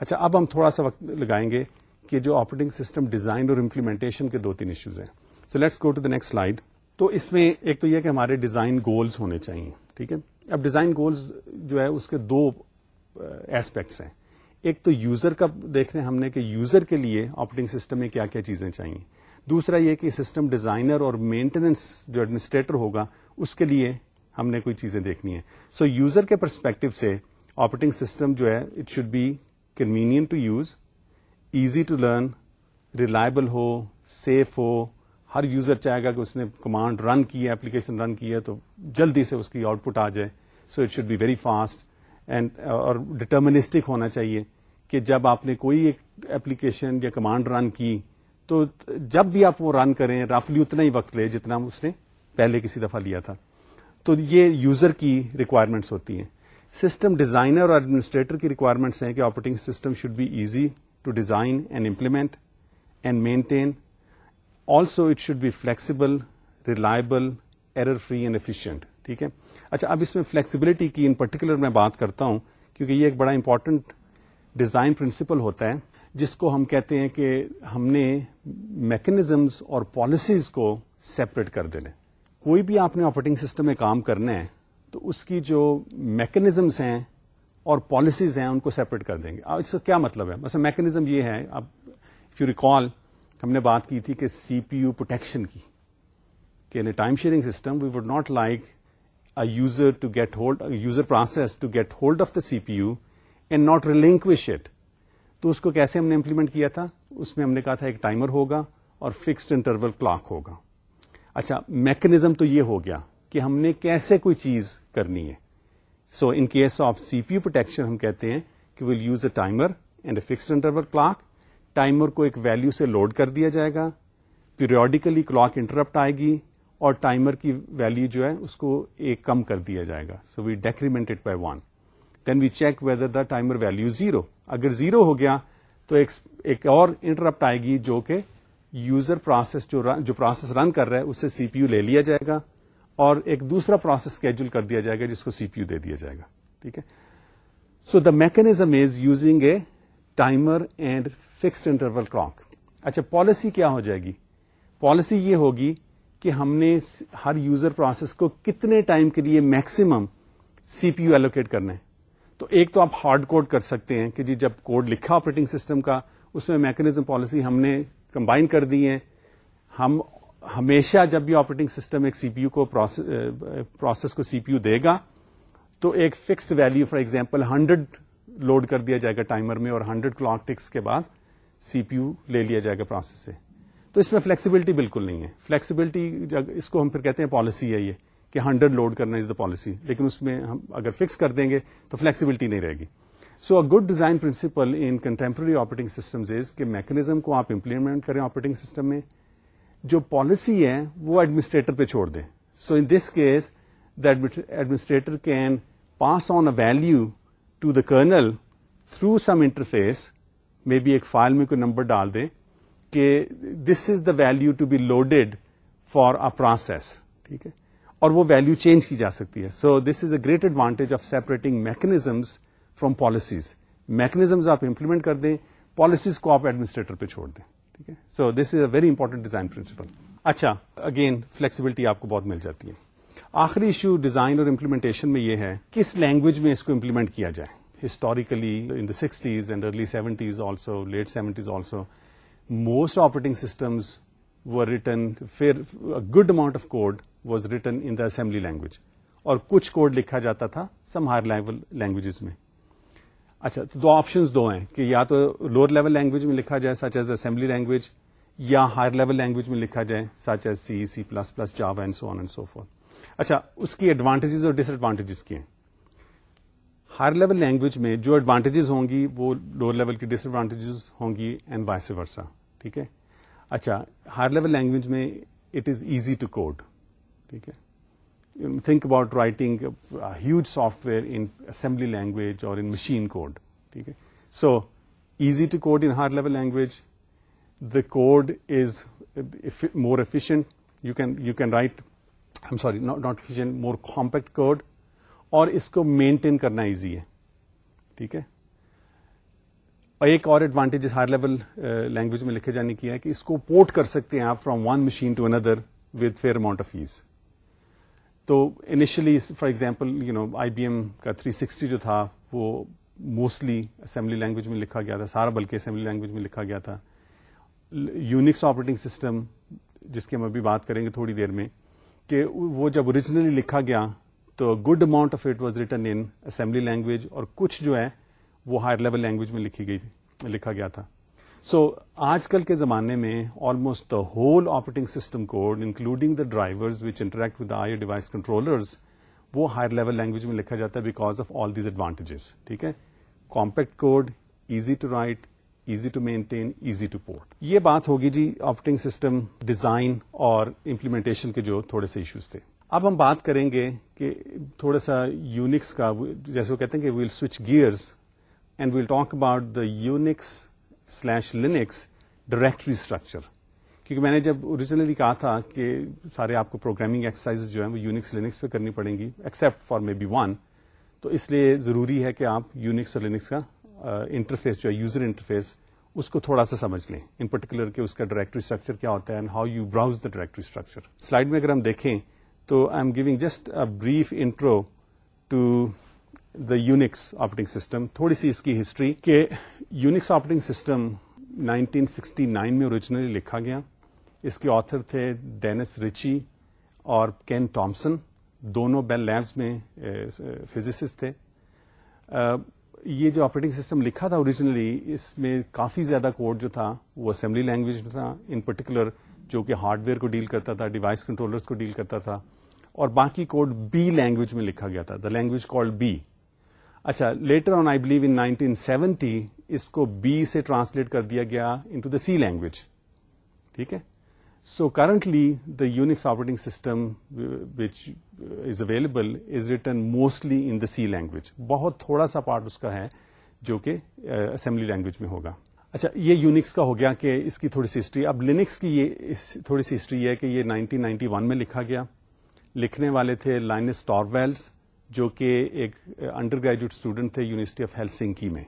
اچھا اب ہم تھوڑا سا وقت لگائیں گے کہ جو آپریٹنگ سسٹم ڈیزائن اور امپلیمنٹیشن کے دو تین ایشوز ہیں۔ So let's go to the next slide تو اس میں ایک تو یہ کہ ہمارے ڈیزائن گولز ہونے چاہیے، ٹھیک ہے؟ اب ڈیزائن گولز جو ہے، اس کے دو ایسپیکٹس ہیں۔ ایک تو یوزر کا دیکھ رہے ہیں ہم نے کہ یوزر کے لیے آپریٹنگ سسٹم میں کیا کیا چیزیں چاہیے۔ دوسرا یہ کہ سسٹم ڈیزائنر اور مینٹیننس جو ایڈمنسٹریٹر ہوگا اس کے لیے ہم نے کوئی چیزیں دیکھنی ہے سو so, یوزر کے پرسپیکٹو سے آپریٹنگ سسٹم جو ہے it should be convenient to use easy to learn reliable who safe ہو۔ ہر یوزر چاہے گا کہ اس نے کمانڈ رن کی ہے اپلیکیشن رن کی ہے تو جلدی سے اس کی آؤٹ پٹ آ جائے۔ So it should be very fast and اور ڈٹرمنسٹک ہونا چاہیے کہ جب آپ نے کوئی ایک ایپلیکیشن یا کمانڈ رن کی تو جب بھی آپ وہ رن کریں رفلی اتنا ہی وقت لے جتنا اس نے پہلے کسی دفعہ لیا تھا۔ تو یہ یوزر کی ریکوائرمنٹس ہوتی ہیں۔ سسٹم ڈیزائنر اور ایڈمنسٹریٹر کی ریکوائرمنٹس ہیں کہ operating system should be easy to design and implement and maintain also it should be flexible reliable error free and efficient ٹھیک ہے؟ اچھا اب اس میں فلیکسیبلٹی کی ان پرٹیکولر میں بات کرتا ہوں، کیونکہ یہ ایک بڑا امپورٹنٹ ڈیزائن پرنسپل ہوتا ہے۔ جس کو ہم کہتے ہیں کہ ہم نے میکنیزمز اور پالیسیز کو سیپریٹ کر دینے. کوئی بھی آپ نے آپریٹنگ سسٹم میں کام کرنا ہے تو اس کی جو میکنیزمس ہیں اور پالیسیز ہیں ان کو سیپریٹ کر دیں گے. اس کا کیا مطلب ہے؟ بس میکنیزم یہ ہے اب اف یو ریکال ہم نے بات کی تھی کہ سی پی یو پروٹیکشن کی، کہ in time sharing system we would not like a user to get hold user process to get hold of the C P U and not relinquish it تو اس کو کیسے ہم نے implement کیا تھا؟ اس میں ہم نے کہا تھا ایک ٹائمر ہوگا اور فکسڈ انٹرول کلاک ہوگا۔ اچھا میکنزم تو یہ ہو گیا کہ ہم نے کیسے کوئی چیز کرنی ہے۔ So in case of C P U protection ہم کہتے ہیں کہ will use a timer and a fixed interval clock timer کو ایک ویلو سے لوڈ کر دیا جائے گا۔ پیریوڈیکلی کلاک انٹرپٹ آئے گی اور ٹائمر کی ویلو جو ہے اس کو ایک کم کر دیا جائے گا۔ So we decrement by one then we check whether the timer value zero اگر زیرو ہو گیا تو ایک اور انٹرپٹ آئے گی جو کہ یوزر پروسیس جو پروسیس رن کر رہا ہے اس سے سی پی یو لے لیا جائے گا اور ایک دوسرا پروسیس اسکیڈول کر دیا جائے گا، جس کو سی پی یو دے دیا جائے گا۔ ٹھیک ہے؟ So the mechanism is using a timer and fixed interval clock اچھا پالیسی کیا ہو جائے گی؟ پالیسی یہ ہوگی کہ ہم نے ہر یوزر پروسیس کو کتنے ٹائم کے لیے maximum C P U allocate کرنا ہے۔ تو ایک تو آپ ہارڈ کوڈ کر سکتے ہیں کہ جی جب کوڈ لکھا آپریٹنگ سسٹم کا، اس میں میکنیزم پالیسی ہم نے کمبائن کر دی ہے ہم ہمیشہ جب بھی آپریٹنگ سسٹم ایک سی پی یو کو پروسیس کو سی پی یو دے گا، تو ایک fixed value for example hundred load کر دیا جائے گا ٹائمر میں اور ہنڈریڈ کلاک ٹکس کے بعد سی پی یو لے لیا جائے گا پروسیس سے۔ تو اس میں فلیکسیبلٹی بالکل نہیں ہے۔ فلیکسیبلٹی اس کو ہم پھر کہتے ہیں پالیسی ہے یہ۔ کہ ہنڈریڈ لوڈ کرنا از دا پالیسی لیکن اس میں ہم اگر فکس کر دیں گے تو فلیکسیبلٹی نہیں رہے گی. So a good design principle in contemporary operating system is کہ میکنیزم کو آپ امپلیمنٹ کریں آپریٹنگ سسٹم میں. جو پالیسی ہے وہ ایڈمنسٹریٹر پہ چھوڑ دیں. So in this case the administrator can pass on a value to the kernel through some interface میں بھی ایک فائل میں کوئی نمبر ڈال دیں کہ this is the value to be loaded for a process ٹھیک ہے اور وہ ویلو چینج کی جا سکتی ہے. So this is a great advantage of separating mechanisms from policies mechanisms آپ امپلیمنٹ کر دیں پالیسیز کو آپ ایڈمنسٹریٹر پہ چھوڑ دیں. ٹھیک ہے؟ So this is a very important design principle اچھا اگین فلیکسیبلٹی آپ کو بہت مل جاتی ہے. آخری ایشو ڈیزائن اور امپلیمنٹیشن میں یہ ہے، کس لینگویج میں اس کو امپلیمنٹ کیا جائے؟ Historically in the sixties and early seventies also late seventies also most operating systems written good amount of code was written in the assembly language اور کچھ کوڈ لکھا جاتا تھا سم ہائر لیول لینگویجز میں۔ اچھا تو دو آپشنز دو ہیں کہ یا تو لوور لیول لینگویج میں لکھا جائے such as the assembly language یا ہائر لیول لینگویج میں لکھا جائے such as C C plus plus Java and so on and so forth اچھا اس کی ایڈوانٹیجز اور ڈس ایڈوانٹیجز کی ہیں؟ ہائر لیول لینگویج میں جو ایڈوانٹیجز ہوں گی، وہ لوور لیول کی ڈس ایڈوانٹیجز ہوں گی اینڈ وائس ورسا ٹھیک ہے؟ اچھا ہائر لیول لینگویج میں it is easy to code ٹھیک ہے۔ Think about writing huge software in assembly language اور ان مشین کوڈ ٹھیک ہے۔ So easy to code in higher level language the code is more efficient you can you can write um sorry not efficient more compact code اور اس کو maintain کرنا easy ہے، ٹھیک ہے۔ ایک اور ایڈوانٹیج ہائر لیول لینگویج میں لکھے جانے کی ہے کہ اس کو پورٹ کر سکتے ہیں آپ from one machine to another with fair amount of ease تو initially for example you know I B M کا تھری سکسٹی جو تھا، وہ موسٹلی اسمبلی لینگویج میں لکھا گیا تھا، سارا بلکہ اسمبلی لینگویج میں لکھا گیا تھا. یونکس آپریٹنگ سسٹم جس کی ہم ابھی بات کریں گے تھوڑی دیر میں، کہ وہ جب اوریجنلی لکھا گیا، تو good amount of it was written in assembly language اور کچھ جو ہے، وہ ہائر لیول لینگویج میں لکھی گئی لکھا گیا تھا. سو آج کل کے زمانے میں almost the whole operating system code including the drivers which interact with I device controllers وہ ہائر لیول لینگویج میں لکھا جاتا ہے because of all these advantages ٹھیک ہے؟ Compact code easy to write easy to maintain easy to port یہ بات ہوگی جی آپریٹنگ سسٹم ڈیزائن اور امپلیمنٹیشن کے جو تھوڑے سے ایشوز تھے. اب ہم بات کریں گے کہ تھوڑا سا یونکس کا، جیسے وہ کہتے ہیں کہ we'll switch gears and we'll talk about the Unix slash Linux directory structure کیونکہ میں نے جب اوریجنلی کہا تھا کہ سارے آپ کو پروگرامنگ ایکسرسائز جو ہیں وہ یونکس لینکس پہ کرنی پڑیں گی except for may be one تو اس لیے ضروری ہے کہ آپ یونکس اور لینکس کا انٹرفیس جو ہے یوزر انٹرفیس اس کو تھوڑا سا سمجھ لیں. ان پرٹیکولر کہ اس کا ڈائریکٹری اسٹرکچر کیا ہوتا ہے and how you browse the directory structure slide میں اگر ہم دیکھیں تو I am giving just a brief intro to the Unix operating system تھوڑی سی اس کی ہسٹری کہ یونکس آپریٹنگ سسٹم 1969 میں اوریجنلی لکھا گیا۔ اس کے آتھر تھے ڈینس ریچی اور کین ٹامسن دونوں بیل لیبس میں eh, فزسسٹ eh, تھے۔ eh, یہ جو آپریٹنگ سسٹم لکھا تھا اوریجنلی اس میں کافی زیادہ کوڈ جو تھا، وہ اسمبلی لینگویج میں تھا۔ ان پرٹیکولر جو کہ ہارڈ ویئر کو ڈیل کرتا تھا ڈیوائس کنٹرولرز کو ڈیل کرتا تھا۔ اور باقی کوڈ بی لینگویج میں لکھا گیا تھا دا لینگویج کال بی اچھا later on I believe in nineteen seventy اس کو بی سے ٹرانسلیٹ کر دیا گیا ان ٹو دا سی لینگویج ٹھیک ہے؟ So currently the Unix operating system which is available is written mostly in the C language بہت تھوڑا سا پارٹ اس کا ہے جو کہ uh, اسمبلی لینگویج میں ہوگا. اچھا یہ یونکس کا ہو گیا کہ اس کی تھوڑی سی ہسٹری اب لینکس کی یہ تھوڑی سی ہسٹری ہے کہ یہ نائنٹین نائنٹی ون میں لکھا گیا. لکھنے والے تھے لائنس ٹارویلس جو کہ ایک انڈر گریجویٹ اسٹوڈنٹ تھے یونیورسٹی آف ہیلسنکی میں۔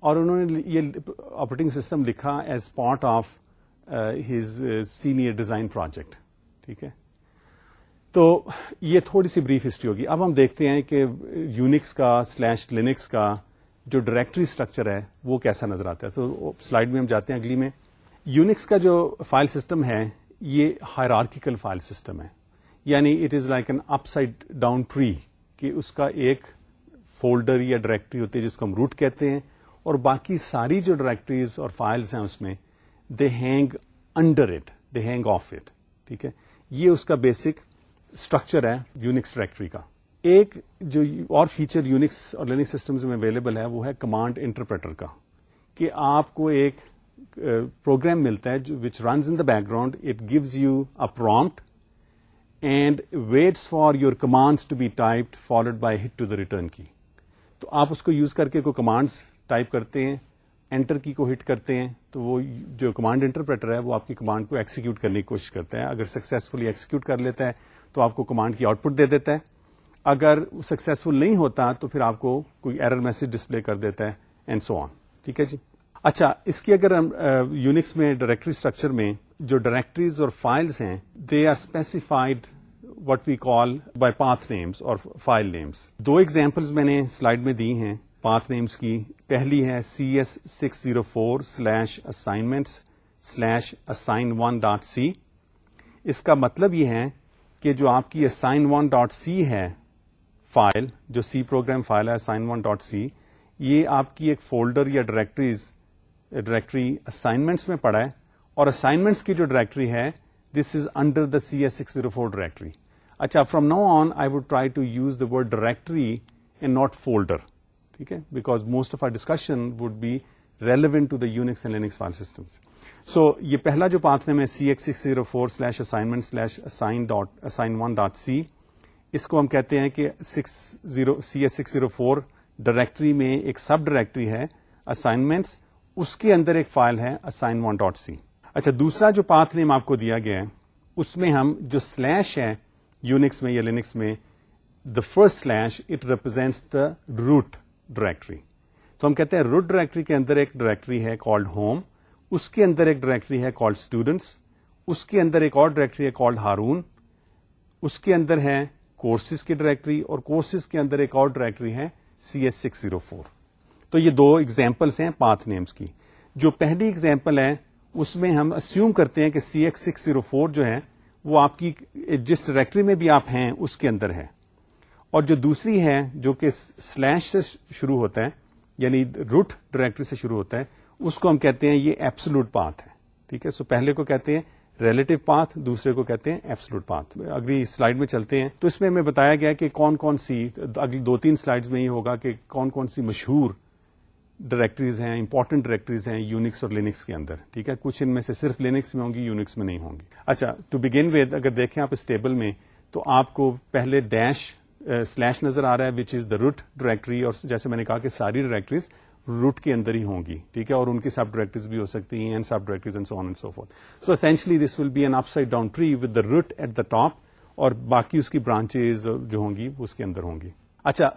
اور انہوں نے یہ آپریٹنگ سسٹم لکھا as part of his senior design project ٹھیک ہے۔ تو یہ تھوڑی سی بریف ہسٹری ہوگی۔ اب ہم دیکھتے ہیں کہ یونکس کا سلیش لینکس کا جو ڈائریکٹری اسٹرکچر ہے وہ کیسا نظر آتا ہے۔ تو سلائڈ میں ہم جاتے ہیں اگلی میں۔ یونکس کا جو فائل سسٹم ہے یہ ہائرارکیکل فائل سسٹم ہے۔ یعنی it is like an upside down tree کہ اس کا ایک فولڈر یا ڈائریکٹری ہوتی ہے جس کو ہم روٹ کہتے ہیں اور باقی ساری جو ڈائریکٹریز اور فائلز ہیں اس میں they hang under it they hang off it ٹھیک ہے؟ یہ اس کا بیسک اسٹرکچر ہے یونکس ڈائریکٹری کا۔ ایک جو اور فیچر یونکس اور لرننگ سسٹمز میں اویلیبل ہے وہ ہے کمانڈ انٹرپریٹر کا۔ کہ آپ کو ایک uh, پروگرام ملتا ہے which runs in the background it gives you a prompt and waits for your commands to be typed followed by hit to the return key تو آپ اس کو یوز کر کے کوئی کمانڈس ٹائپ کرتے ہیں انٹر کی کو ہٹ کرتے ہیں، تو وہ جو کمانڈ انٹرپریٹر ہے، وہ آپ کی کمانڈ کو ایکسیکیوٹ کرنے کی کوشش کرتا ہے. اگر سکسیزفلی ایکسیکیوٹ کر لیتا ہے، تو آپ کو کمانڈ کی آؤٹ پٹ دے دیتا ہے. اگر سکسیزفل نہیں ہوتا، تو پھر آپ کو کوئی ایرر میسج ڈسپلے کر دیتا ہے اینڈ سو آن ٹھیک ہے جی؟ اچھا اس کی اگر ہم یونکس میں ڈائریکٹری اسٹرکچر میں جو ڈائریکٹریز اور فائلس ہیں they are specified what we call by path names اور فائل نیمس دو ایگزامپلس میں نے سلائڈ میں دی ہیں. پاتھ نیمس کی پہلی ہے C S six zero four slash assignments slash assign one dot C اس کا مطلب یہ ہے کہ جو آپ کی اسائن ون ڈاٹ سی ہے فائل جو سی پروگرام فائل ہے اسائن ون ڈاٹ سی یہ آپ کی ایک فولڈر یا ڈائریکٹریز ڈائریکٹری اسائنمنٹس میں پڑا ہے اور اسائنمنٹس کی جو ڈائریکٹری ہے this is under the C S six zero four directory اچھا from now on I would try to use the word directory and not folder ٹھیک ہے؟ Because most of our discussion would be relevant to the Unix and Linux file systems so یہ پہلا جو path میں C X six zero four slash assignment slash assign dot assign one dot C اس کو ہم کہتے ہیں کہ six zero C S six zero four directory میں ایک سب ڈائریکٹری ہے اسائنمنٹس اس کے اندر ایک فائل ہے اسائن ون ڈاٹ سی اچھا دوسرا جو پاتھ نیم آپ کو دیا گیا ہے، اس میں ہم جو سلیش ہے یونکس میں یا لینکس میں the first slash it represents the root directory تو ہم کہتے ہیں روٹ ڈائریکٹری کے اندر ایک ڈائریکٹری ہے کالڈ ہوم اس کے اندر ایک ڈائریکٹری ہے کالڈ اسٹوڈنٹس اس کے اندر ایک اور ڈائریکٹری ہے کالڈ ہارون اس کے اندر ہے کورسز کی ڈائریکٹری اور کورسز کے اندر ایک اور ڈائریکٹری ہے C S six zero four تو یہ دو ایگزامپلس ہیں پاتھ نیمس کی۔ جو پہلی ایگزامپل ہے اس میں ہم اسیوم کرتے ہیں کہ C X six zero four جو ہے وہ آپ کی، جس ڈائریکٹری میں بھی آپ ہیں، اس کے اندر ہے۔ اور جو دوسری ہے جو کہ سلیش سے شروع ہوتا ہے یعنی روٹ ڈائریکٹری سے شروع ہوتا ہے، اس کو ہم کہتے ہیں یہ ایپسلوٹ پاتھ ہے۔ ٹھیک ہے؟ سو پہلے کو کہتے ہیں ریلیٹو پاتھ دوسرے کو کہتے ہیں ایپسلوٹ پاتھ اگلی سلائڈ میں چلتے ہیں۔ تو اس میں ہمیں بتایا گیا کہ کون کون سی، اگلی دو تین سلائڈز میں یہ ہوگا کہ کون کون سی مشہور ڈائریکٹریز ہیں امپورٹنٹ ڈائریکٹریز ہیں یونکس اور لینکس کے اندر، ٹھیک ہے؟ کچھ ان میں سے صرف لینکس میں ہوں گی یونکس میں نہیں ہوں گی۔ اچھا ٹو بگین ود اگر دیکھیں آپ اس ٹیبل میں، تو آپ کو پہلے ڈیش سلیش نظر آ رہا ہے which is the root directory اور جیسے میں نے کہا کہ ساری ڈائریکٹریز روٹ کے اندر ہی ہوں گی، ٹھیک ہے؟ اور ان کی سب ڈائریکٹریز بھی ہو سکتی ہیں sub directories and so on and so forth so essentially this will be an upside down tree with the root at the top اور باقی اس کی برانچز جو ہوں گی اس کے اندر ہوں گی۔ اچھا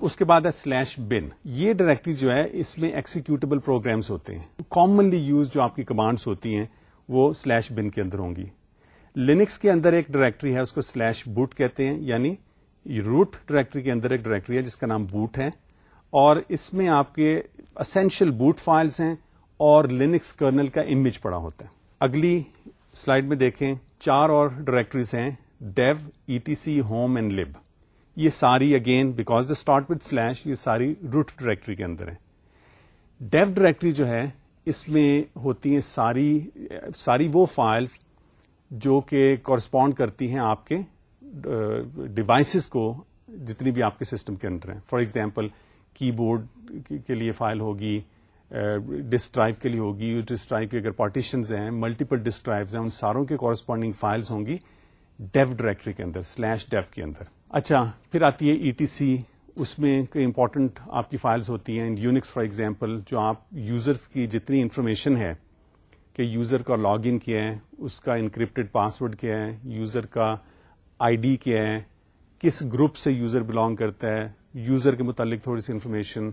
اس کے بعد ہے سلیش بن۔ یہ ڈائریکٹری جو ہے، اس میں ایکسیکیوٹیبل پروگرامس ہوتے ہیں۔ کامنلی یوز جو آپ کی کمانڈس ہوتی ہیں، وہ سلیش بن کے اندر ہوں گی۔ لینکس کے اندر ایک ڈائریکٹری ہے، اس کو سلیش بوٹ کہتے ہیں یعنی روٹ ڈائریکٹری کے اندر ایک ڈائریکٹری ہے، جس کا نام بوٹ ہے۔ اور اس میں آپ کے اسینشل بوٹ فائلس ہیں اور لینکس کرنل کا امیج پڑا ہوتا ہے۔ اگلی سلائڈ میں دیکھیں، چار اور ڈائریکٹریز ہیں dev E T C home and lib یہ ساری again because the start with slash یہ ساری روٹ ڈائریکٹری کے اندر ہے ڈیو ڈائریکٹری جو ہے، اس میں ہوتی ہیں ساری ساری وہ فائلس جو کہ کورسپونڈ کرتی ہیں آپ کے ڈیوائسز کو جتنی بھی آپ کے سسٹم کے اندر ہیں۔ فار ایگزامپل کی بورڈ کے لیے فائل ہوگی ڈسک ڈرائیو کے لیے ہوگی ڈسک ڈرائیو کے اگر پارٹیشنز ہیں ملٹیپل ڈسک ڈرائیوز ہیں، ان ساروں کے کورسپونڈنگ فائلز ہوں گی ڈیو ڈائریکٹری کے اندر سلیش ڈیو کے اندر۔ اچھا پھر آتی ہے ای ٹی سی، اس میں کئی امپورٹنٹ آپ کی فائلز ہوتی ہیں. یونکس فار ایگزامپل جو آپ یوزرس کی جتنی انفارمیشن ہے کہ یوزر کا لاگ ان کیا ہے، اس کا انکرپٹڈ پاسورڈ کیا ہے یوزر کا آئی ڈی کیا ہے، کس گروپ سے یوزر بلانگ کرتا ہے یوزر کے متعلق تھوڑی سی انفارمیشن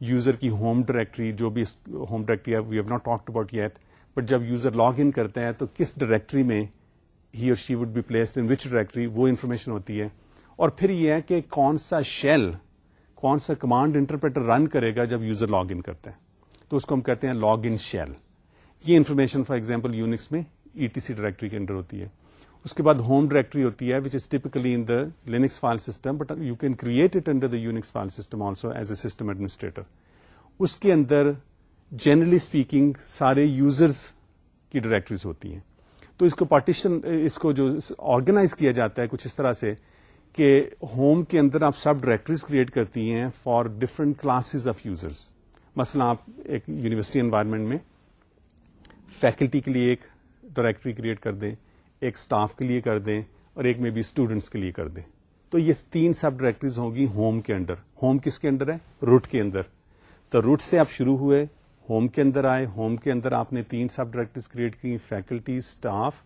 یوزر کی ہوم ڈائریکٹری جو بھی ہوم ڈائریکٹری ہے we have not talk about yet but جب یوزر لاگ ان کرتا ہے، تو کس ڈائریکٹری میں he or she would be placed in which directory وہ انفارمیشن ہوتی ہے. اور پھر یہ ہے کہ کون سا شیل کون سا کمانڈ انٹرپریٹر رن کرے گا جب یوزر لاگ ان کرتا ہے تو اس کو ہم کہتے ہیں لاگ ان شیل یہ انفارمیشن فار ایگزامپل یونکس میں ای ٹی سی ڈائریکٹری کے انڈر ہوتی ہے۔ اس کے بعد ہوم ڈائریکٹری ہوتی ہے which is typically in the Linux file system but you can create it under the Unix file system also as a system administrator اس کے اندر جنرلی اسپیکنگ سارے یوزرز کی ڈائریکٹریز ہوتی ہیں۔ تو اس کو پارٹیشن اس کو جو آرگنائز کیا جاتا ہے کچھ اس طرح سے کہ ہوم کے اندر آپ سب ڈائریکٹریز کریٹ کرتی ہیں for different classes of users مثلا آپ ایک یونیورسٹی انوائرمنٹ میں فیکلٹی کے لیے ایک ڈائریکٹری کریٹ کر دیں، ایک اسٹاف کے لیے کر دیں اور ایک میں بھی اسٹوڈنٹس کے لیے کر دیں۔ تو یہ تین سب ڈائریکٹریز ہوگی ہوم کے انڈر ہوم کس کے اندر ہے؟ روٹ کے اندر۔ تو روٹ سے آپ شروع ہوئے، ہوم کے اندر آئے، ہوم کے اندر آپ نے تین سب ڈائریکٹریز کریٹ کی فیکلٹی اسٹاف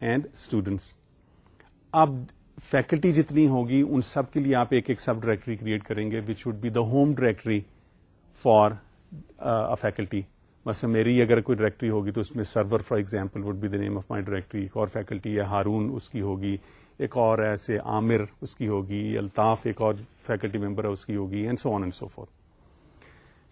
اینڈ اسٹوڈنٹس اب فیکلٹی جتنی ہوگی، ان سب کے لیے آپ ایک ایک سب ڈائریکٹری کریٹ کریں گے which would be the home directory for faculty مثلا میری اگر کوئی ڈائریکٹری ہوگی تو اس میں Sarwar for example would be the name of my directory ایک اور فیکلٹی ہے، ہارون اس کی ہوگی، ایک اور ایسے عامر اس کی ہوگی، الطاف ایک اور فیکلٹی ممبر ہے اس کی ہوگی and so on and so forth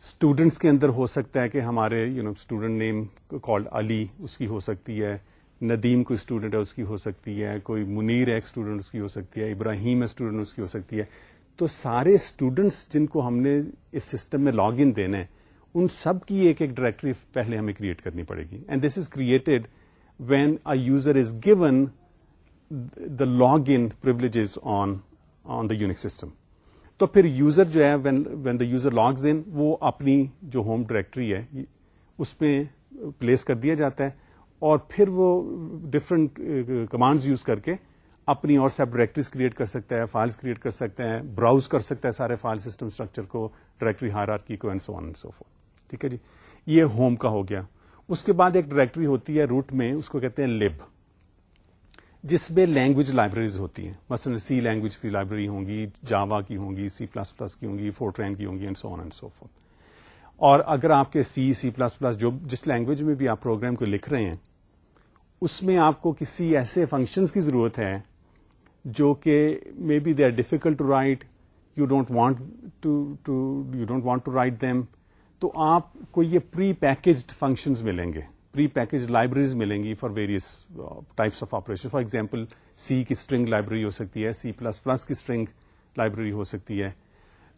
students کے اندر ہو سکتا ہے کہ ہمارے you know student name called Ali اس کی ہو سکتی ہے ندیم کوئی اسٹوڈنٹ ہے، اس کی ہو سکتی ہے، کوئی منیر ہے، ایک اسٹوڈنٹ اس کی ہو سکتی ہے، ابراہیم ہے اسٹوڈنٹ اس کی ہو سکتی ہے۔ تو سارے اسٹوڈنٹس جن کو ہم نے اس سسٹم میں لاگ ان دینا ہے، ان سب کی ایک ایک ڈائریکٹری پہلے ہمیں کریٹ کرنی پڑے گی۔ And this is created when a user is given the log in privileges on on the Unix system تو پھر یوزر جو ہے when the user logs in وہ اپنی جو ہوم ڈائریکٹری ہے، اس میں پلیس کر دیا جاتا ہے۔ اور پھر وہ ڈفرنٹ کمانڈز یوز کر کے اپنی اور سب ڈائریکٹریز کریٹ کر سکتا ہے فائلس کریٹ کر سکتے ہیں براؤز کر سکتا ہے سارے فائل سسٹم اسٹرکچر کو ڈائریکٹری ہار آر کی کو and so on so forth ٹھیک ہے جی؟ یہ ہوم کا ہو گیا. اس کے بعد ایک ڈائریکٹری ہوتی ہے روٹ میں، اس کو کہتے ہیں لب جس میں لینگویج لائبریریز ہوتی ہیں. مثلا سی لینگویج کی لائبریری ہوں گی جاوا کی ہوں گی سی پلس پلس کی ہوں گی فورٹرین کی ہوں گی and so on and so forth اور اگر آپ کے سی سی پلس پلس جو جس لینگویج میں بھی آپ پروگرام کو لکھ رہے ہیں اس میں آپ کو کسی ایسے فنکشنز کی ضرورت ہے جو کہ may be they are difficult to write you don't want to you don't want to write them تو آپ کو یہ پری پیکجڈ فنکشنز ملیں گے. پری پیکج لائبریریز ملیں گی for various types of operation for example C کی اسٹرنگ لائبریری ہو سکتی ہے سی پلس پلس کی اسٹرنگ لائبریری ہو سکتی ہے.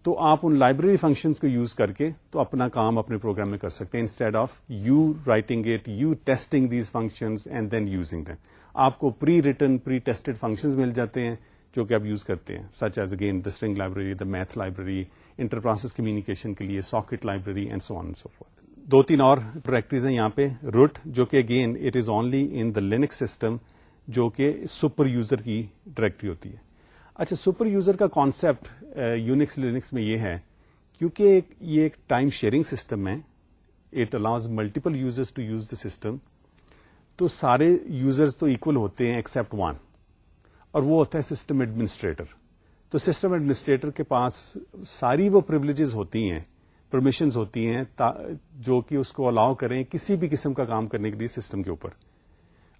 تو آپ ان لائبریری فنکشنز کو یوز کر کے تو اپنا کام اپنے پروگرام میں کر سکتے ہیں instead of you writing it you testing these functions and then using them آپ کو pre written pre tested functions مل جاتے ہیں جو کہ آپ یوز کرتے ہیں such as again the string library the math library inter process communication کے لیے socket library and so on so forth دو تین اور ڈائریکٹریز ہیں یہاں پہ. روٹ جو کہ again it is only in the Linux system جو کہ سپر یوزر کی ڈائریکٹری ہوتی ہے. اچھا سپر یوزر کا کانسیپٹ یونکس لینکس میں یہ ہے، کیونکہ یہ ایک ٹائم شیئرنگ سسٹم ہے it allows multiple users to use the system تو سارے یوزرز تو اکول ہوتے ہیں ایکسپٹ ون اور وہ ہوتا ہے سسٹم ایڈمنسٹریٹر تو سسٹم ایڈمنسٹریٹر کے پاس ساری وہ پرولیجز ہوتی ہیں پرمیشنز ہوتی ہیں جو کہ اس کو الاؤ کریں کسی بھی قسم کا کام کرنے کے لیے سسٹم کے اوپر۔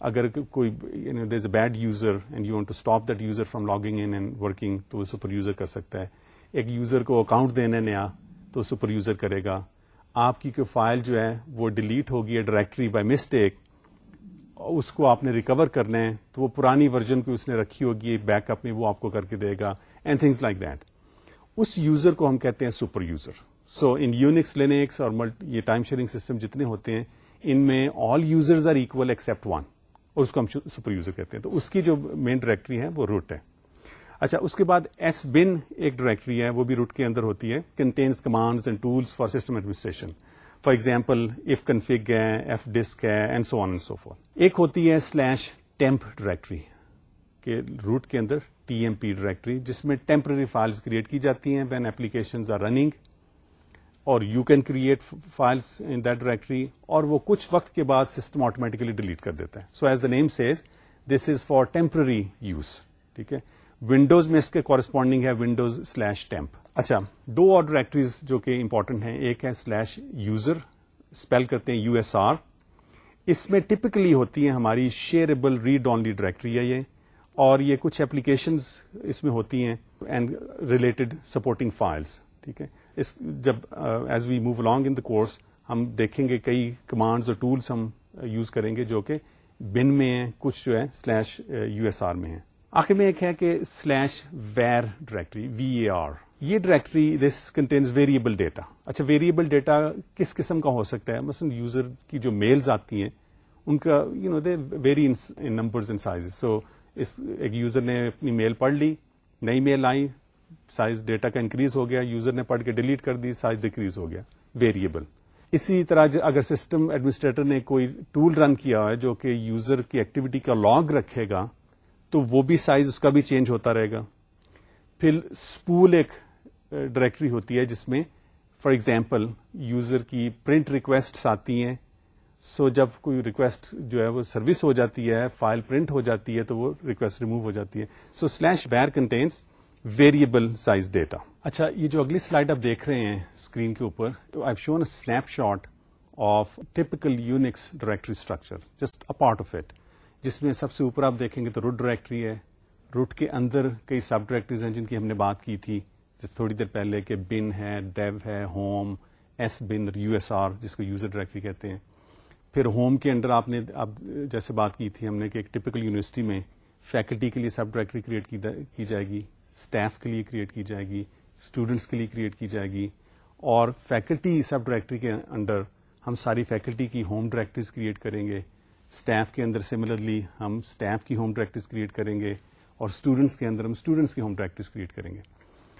اگر کوئی there is a bad user and you want to stop that user from logging in and working تو وہ سپر یوزر کر سکتا ہے۔ ایک یوزر کو اکاؤنٹ دینے نیا، تو سپر یوزر کرے گا۔ آپ کی کوئی فائل جو ہے، وہ ڈیلیٹ ہوگی ڈائریکٹری بائی مسٹیک اس کو آپ نے ریکور کرنا ہے، تو وہ پرانی ورژن کو اس نے رکھی ہوگی بیک اپ میں وہ آپ کو کر کے دے گا اینڈ تھنگس لائک دیٹ اس یوزر کو ہم کہتے ہیں super user so in Unix Linux اور یہ ٹائم شیئرنگ سسٹم جتنے ہوتے ہیں، ان میں all users are equal except one اور اس کو ہم سپر یوزر کہتے ہیں۔ تو اس کی جو مین ڈائریکٹری ہے وہ روٹ ہے اچھا اس کے بعد ایس بن ایک ڈائریکٹری ہے، وہ بھی روٹ کے اندر ہوتی ہے۔ Contains commands and tools for system administration for example if config ہے ایف ڈسک ہے and so on and so forth ایک ہوتی ہے سلیش ٹیمپ ڈائریکٹری کہ روٹ کے اندر ٹی ایم پی ڈائریکٹری جس میں ٹیمپرری فائلز کریٹ کی جاتی ہیں۔ When application are running or you can create files in that directory اور وہ کچھ وقت کے بعد سسٹم آٹومیٹکلی ڈیلیٹ کر دیتا ہے so as the name says this is for temporary use ٹھیک ہے؟ ونڈوز میں اس کے کورسپونڈنگ ہے ونڈوز سلیش ٹیمپ اچھا دو اور ڈائریکٹریز جو کہ امپورٹنٹ ہیں، ایک ہے سلیش یوزر اسپیل کرتے ہیں یو ایس آر اس میں ٹپکلی ہوتی ہے ہماری شیئربل ریڈ آنلی ڈائریکٹری ہے یہ، اور یہ کچھ ایپلیکیشنز اس میں ہوتی ہیں اینڈ ریلیٹڈ سپورٹنگ فائلس ٹھیک ہے؟ اس جب as we move along in the course ہم دیکھیں گے کئی کمانڈز اور ٹولس ہم uh, یوز کریں گے جو کہ بن میں ہیں، کچھ جو ہے سلیش یو ایس آر میں ہیں. آخر میں ایک ہے کہ slash var directory V A R یہ directory this contains variable data اچھا ویریبل ڈیٹا کس قسم کا ہو سکتا ہے؟ مثلاً یوزر کی جو میلز آتی ہیں، ان کا you know they vary numbers in size so اس، ایک یوزر نے اپنی میل پڑھ لی، نئی میل آئی سائز ڈیٹا کا انکریز ہو گیا یوزر نے پڑھ کے ڈیلیٹ کر دی سائز ڈیکریز ہو گیا ویریبل اسی طرح اگر سسٹم ایڈمنسٹریٹر نے کوئی ٹول رن کیا ہے جو کہ یوزر کی ایکٹیویٹی کا لاگ رکھے گا، تو وہ بھی سائز اس کا بھی چینج ہوتا رہے گا. پھر اسپول ایک ڈائریکٹری ہوتی ہے جس میں فار ایگزامپل یوزر کی پرنٹ ریکویسٹ آتی ہیں سو جب کوئی ریکویسٹ جو ہے وہ سروس ہو جاتی ہے فائل پرنٹ ہو جاتی ہے تو وہ ریکویسٹ ریموو ہو جاتی ہے. So slash var contains variable size data اچھا یہ جو اگلی سلائڈ آپ دیکھ رہے ہیں اسکرین کے اوپر، تو I shown a snapshot of typical Unix directory structure just a part of it جس میں سب سے اوپر آپ دیکھیں گے تو روٹ ڈائریکٹری ہے۔ روٹ کے اندر کئی سب ڈائریکٹریز ہیں جن کی ہم نے بات کی تھی۔ جس تھوڑی دیر پہلے کہ بن ہے ڈیو ہے home S bin U S R جس کو یوزر ڈائریکٹری کہتے ہیں۔ پھر ہوم کے انڈر آپ نے اب جیسے بات کی تھی ہم نے کہ ایک ٹپکل یونیورسٹی میں فیکلٹی کے لیے سب ڈائریکٹری کریٹ کی جائے گی۔ اسٹاف کے لیے کریٹ کی جائے گی اسٹوڈینٹس کے لیے کریٹ کی جائے گی، اور فیکلٹی سب ڈائریکٹری کے انڈر ہم ساری فیکلٹی کی ہوم ڈائریکٹریز کریٹ کریں گے۔ اسٹاف کے اندر سملرلی ہم اسٹاف کی ہوم ڈائریکٹریز کریٹ کریں گے، اور اسٹوڈینٹس کے اندر ہم اسٹوڈینٹس کی ہوم ڈائریکٹریز کریٹ کریں گے۔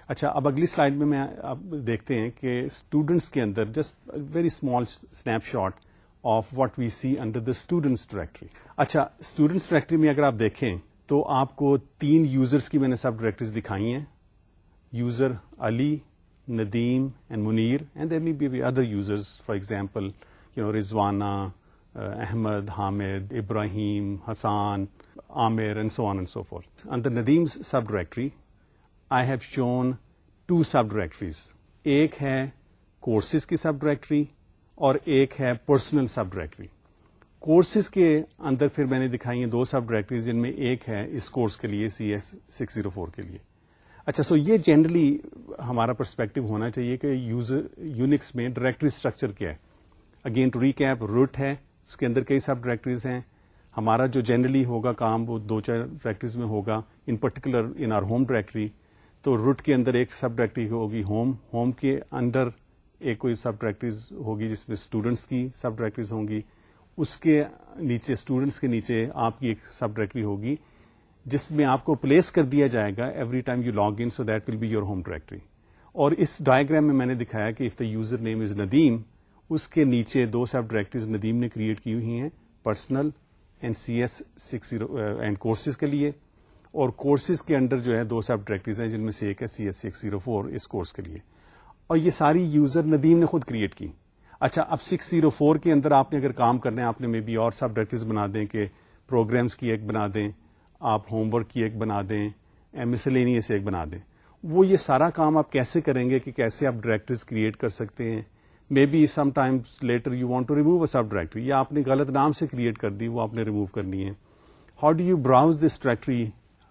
اچھا اب اگلی سلائڈ میں میں آپ دیکھتے ہیں کہ اسٹوڈینٹس کے اندر just very small snapshot of what we see under the students directory اچھا اسٹوڈنٹس ڈائریکٹری میں اگر آپ دیکھیں تو آپ کو تین یوزرس کی میں نے سب ڈائریکٹریز دکھائی ہیں۔ User Ali, Nadeem and Munir and there may be other users for example you know Rizwana Ahmed, Hamid, Ibrahim, Hassan, Amir and so on and so forth another Nadeem's sub directory I have shown two sub directories ایک ہے courses کی سب directory اور ایک ہے personal سب directory courses کے اندر پھر میں نے دکھائی ہیں دو سب ڈائریکٹریز جن میں ایک ہے اس کورس کے لیے C S six zero four کے لیے۔ اچھا سو یہ جنرلی ہمارا پرسپیکٹو ہونا چاہیے کہ یوزر یونکس میں ڈائریکٹری اسٹرکچر کیا ہے۔ اگین ٹو ریکیپ روٹ ہے، اس کے اندر کئی سب ڈائریکٹریز ہیں۔ ہمارا جو جنرلی ہوگا کام، وہ دو چار ڈائریکٹریز میں ہوگا in particular in our home directory تو روٹ کے اندر ایک سب ڈائریکٹری ہوگی ہوم ہوم کے اندر ایک کوئی سب ڈائریکٹریز ہوگی جس میں اسٹوڈنٹس کی سب ڈائریکٹریز ہوں گی۔ اس کے نیچے اسٹوڈینٹس کے نیچے آپ کی ایک سب ڈائریکٹری ہوگی، جس میں آپ کو پلیس کر دیا جائے گا every time you log in so that will be your home directory اور اس ڈائگرام میں میں نے دکھایا کہ if the user name is Nadeem اس کے نیچے دو سب ڈائریکٹریز ندیم نے کریٹ کی ہوئی ہیں personal and C S six and courses کے لیے۔ اور کورسز کے انڈر جو ہے دو سب ڈائریکٹریز ہیں، جن میں سے ایک ہے C S six zero four اس کورس کے لیے۔ اور یہ ساری یوزر ندیم نے خود کریٹ کی۔ اچھا اب سکس زیرو فور کے اندر آپ نے اگر کام کرنا ہے، آپ نے مے بی اور سب ڈائریکٹریز بنا دیں کہ پروگرامس کی ایک بنا دیں، آپ ہوم ورک کی ایک بنا دیں مسلینیس ایک بنا دیں۔ وہ یہ سارا کام آپ کیسے کریں گے کہ کیسے آپ ڈائریکٹریز کریٹ کر سکتے ہیں؟ Maybe sometimes later you want to remove a sub directory یا آپ نے غلط نام سے کریٹ کر دی، وہ آپ نے ریموو کرنی ہے how do you browse this directory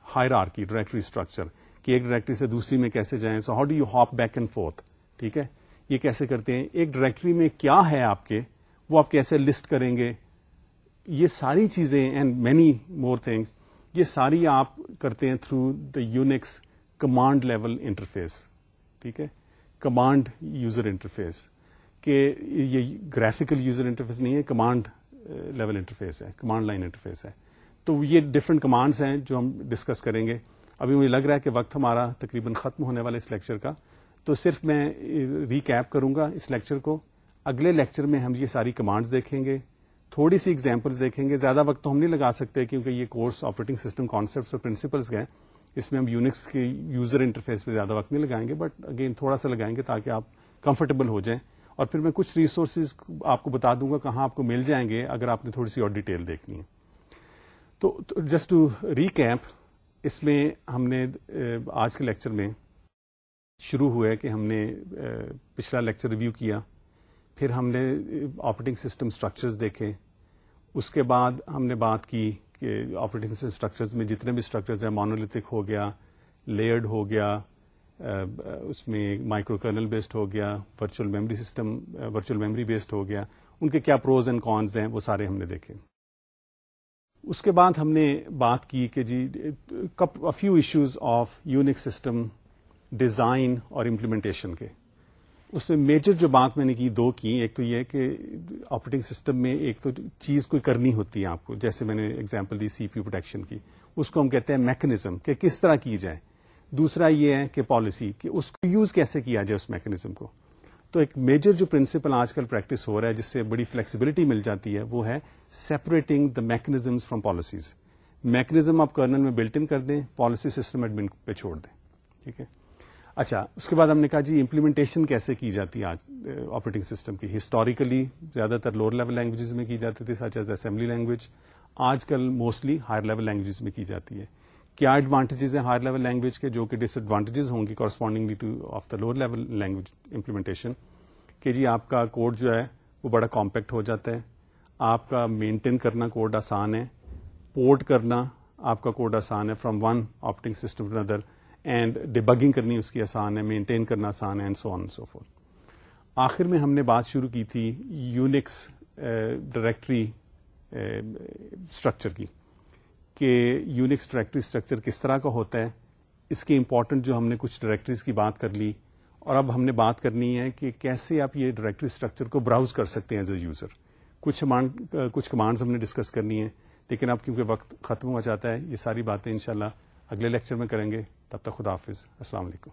hierarchy کی ڈائریکٹری اسٹرکچر کہ ایک ڈائریکٹری سے دوسری میں کیسے جائیں؟ So how do you hop back and forth ٹھیک ہے؟ یہ کیسے کرتے ہیں؟ ایک ڈائریکٹری میں کیا ہے آپ کے؟ وہ آپ کیسے لسٹ کریں گے؟ یہ ساری چیزیں اینڈ مینی مور تھنگس یہ ساری آپ کرتے ہیں through the Unix command level interface ٹھیک ہے؟ کمانڈ یوزر انٹرفیس کہ یہ گرافیکل یوزر انٹرفیس نہیں ہے کمانڈ لیول انٹرفیس ہے کمانڈ لائن انٹرفیس ہے۔ تو یہ ڈفرنٹ کمانڈس ہیں جو ہم ڈسکس کریں گے۔ ابھی مجھے لگ رہا ہے کہ وقت ہمارا تقریباً ختم ہونے والا اس لیکچر کا۔ تو صرف میں ریکیپ کروں گا اس لیکچر کو۔ اگلے لیکچر میں ہم یہ ساری کمانڈز دیکھیں گے۔ تھوڑی سی ایگزامپلس دیکھیں گے۔ زیادہ وقت تو ہم نہیں لگا سکتے کیونکہ یہ کورس آپریٹنگ سسٹم کانسیپٹس اور پرنسپلس گئے اس میں ہم یونکس کے یوزر انٹرفیس پہ زیادہ وقت نہیں لگائیں گے بٹ اگین تھوڑا سا لگائیں گے تاکہ آپ کمفرٹیبل ہو جائیں۔ اور پھر میں کچھ ریسورسز آپ کو بتا دوں گا کہاں آپ کو مل جائیں گے اگر آپ نے تھوڑی سی اور ڈیٹیل دیکھنی ہے۔ تو جسٹ ٹو ریکیپ اس میں ہم نے آج کے لیکچر میں شروع ہوا ہے کہ ہم نے پچھلا لیکچر ریویو کیا، پھر ہم نے آپریٹنگ سسٹم اسٹرکچرز دیکھے، اس کے بعد ہم نے بات کی کہ آپریٹنگ سسٹم اسٹرکچرز میں جتنے بھی اسٹرکچرز ہیں مونولیتھک ہو گیا لیئرڈ ہو گیا اس میں مائکرو کرنل بیسڈ ہو گیا virtual memory system virtual memory based ہو گیا، ان کے کیا پروز اینڈ کونز ہیں، وہ سارے ہم نے دیکھے۔ اس کے بعد ہم نے بات کی کہ جی few issues of Unix system design اور امپلیمنٹیشن کے۔ اس میں میجر جو بات میں نے کی، دو کی۔ ایک تو یہ کہ آپریٹنگ سسٹم میں ایک تو چیز کوئی کرنی ہوتی ہے آپ کو، جیسے میں نے اگزامپل دی سی پی پروٹیکشن کی۔ اس کو ہم کہتے ہیں میکنزم کہ کس طرح کی جائے۔ دوسرا یہ ہے کہ پالیسی کہ اس کو یوز کیسے کیا جائے اس میکنزم کو۔ تو ایک میجر جو پرنسپل آج کل پریکٹس ہو رہا ہے، جس سے بڑی فلیکسیبلٹی مل جاتی ہے، وہ ہے separating the mechanism from policies mechanism آپ کرنل میں بلٹ ان کر دیں پالیسی سسٹم ایڈمنٹ پہ چھوڑ دیں۔ ٹھیک ہے؟ اچھا اس کے بعد ہم نے کہا جی امپلیمنٹیشن کیسے کی جاتی ہے آج؟ آپریٹنگ سسٹم کی۔ ہسٹوریکلی زیادہ تر لوور لیول لینگویجز میں کی جاتی تھی سچ ایز اسمبلی لینگویج آج کل موسٹلی ہائر لیول لینگویجز میں کی جاتی ہے۔ کیا ایڈوانٹیجز ہیں ہائر لیول لینگویج کے؟ جو کہ ڈس ایڈوانٹیجز ہوں گی correspondingly to of the lower level language implementation کہ جی آپ کا کوڈ جو ہے، وہ بڑا کمپیکٹ ہو جاتا ہے۔ آپ کا مینٹین کرنا کوڈ آسان ہے۔ پورٹ کرنا آپ کا کوڈ آسان ہے from one operating system to other and debugging کرنی اس کی آسان ہے مینٹین کرنا آسان ہے and so on so four آخر میں ہم نے بات شروع کی تھی یونکس ڈائریکٹری اسٹرکچر کی، کہ یونکس ڈائریکٹری اسٹرکچر کس طرح کا ہوتا ہے، اس کی امپورٹنٹ جو ہم نے کچھ ڈائریکٹریز کی بات کر لی، اور اب ہم نے بات کرنی ہے کہ کیسے آپ یہ ڈائریکٹری اسٹرکچر کو براؤز کر سکتے ہیں ایز اے یوزر کچھ کچھ کمانڈز ہم نے ڈسکس کرنی ہے لیکن اب کیونکہ وقت ختم ہو جاتا ہے، یہ ساری باتیں انشاءاللہ اگلے لیکچر میں کریں گے. تب تک خدا حافظ. السلام علیکم.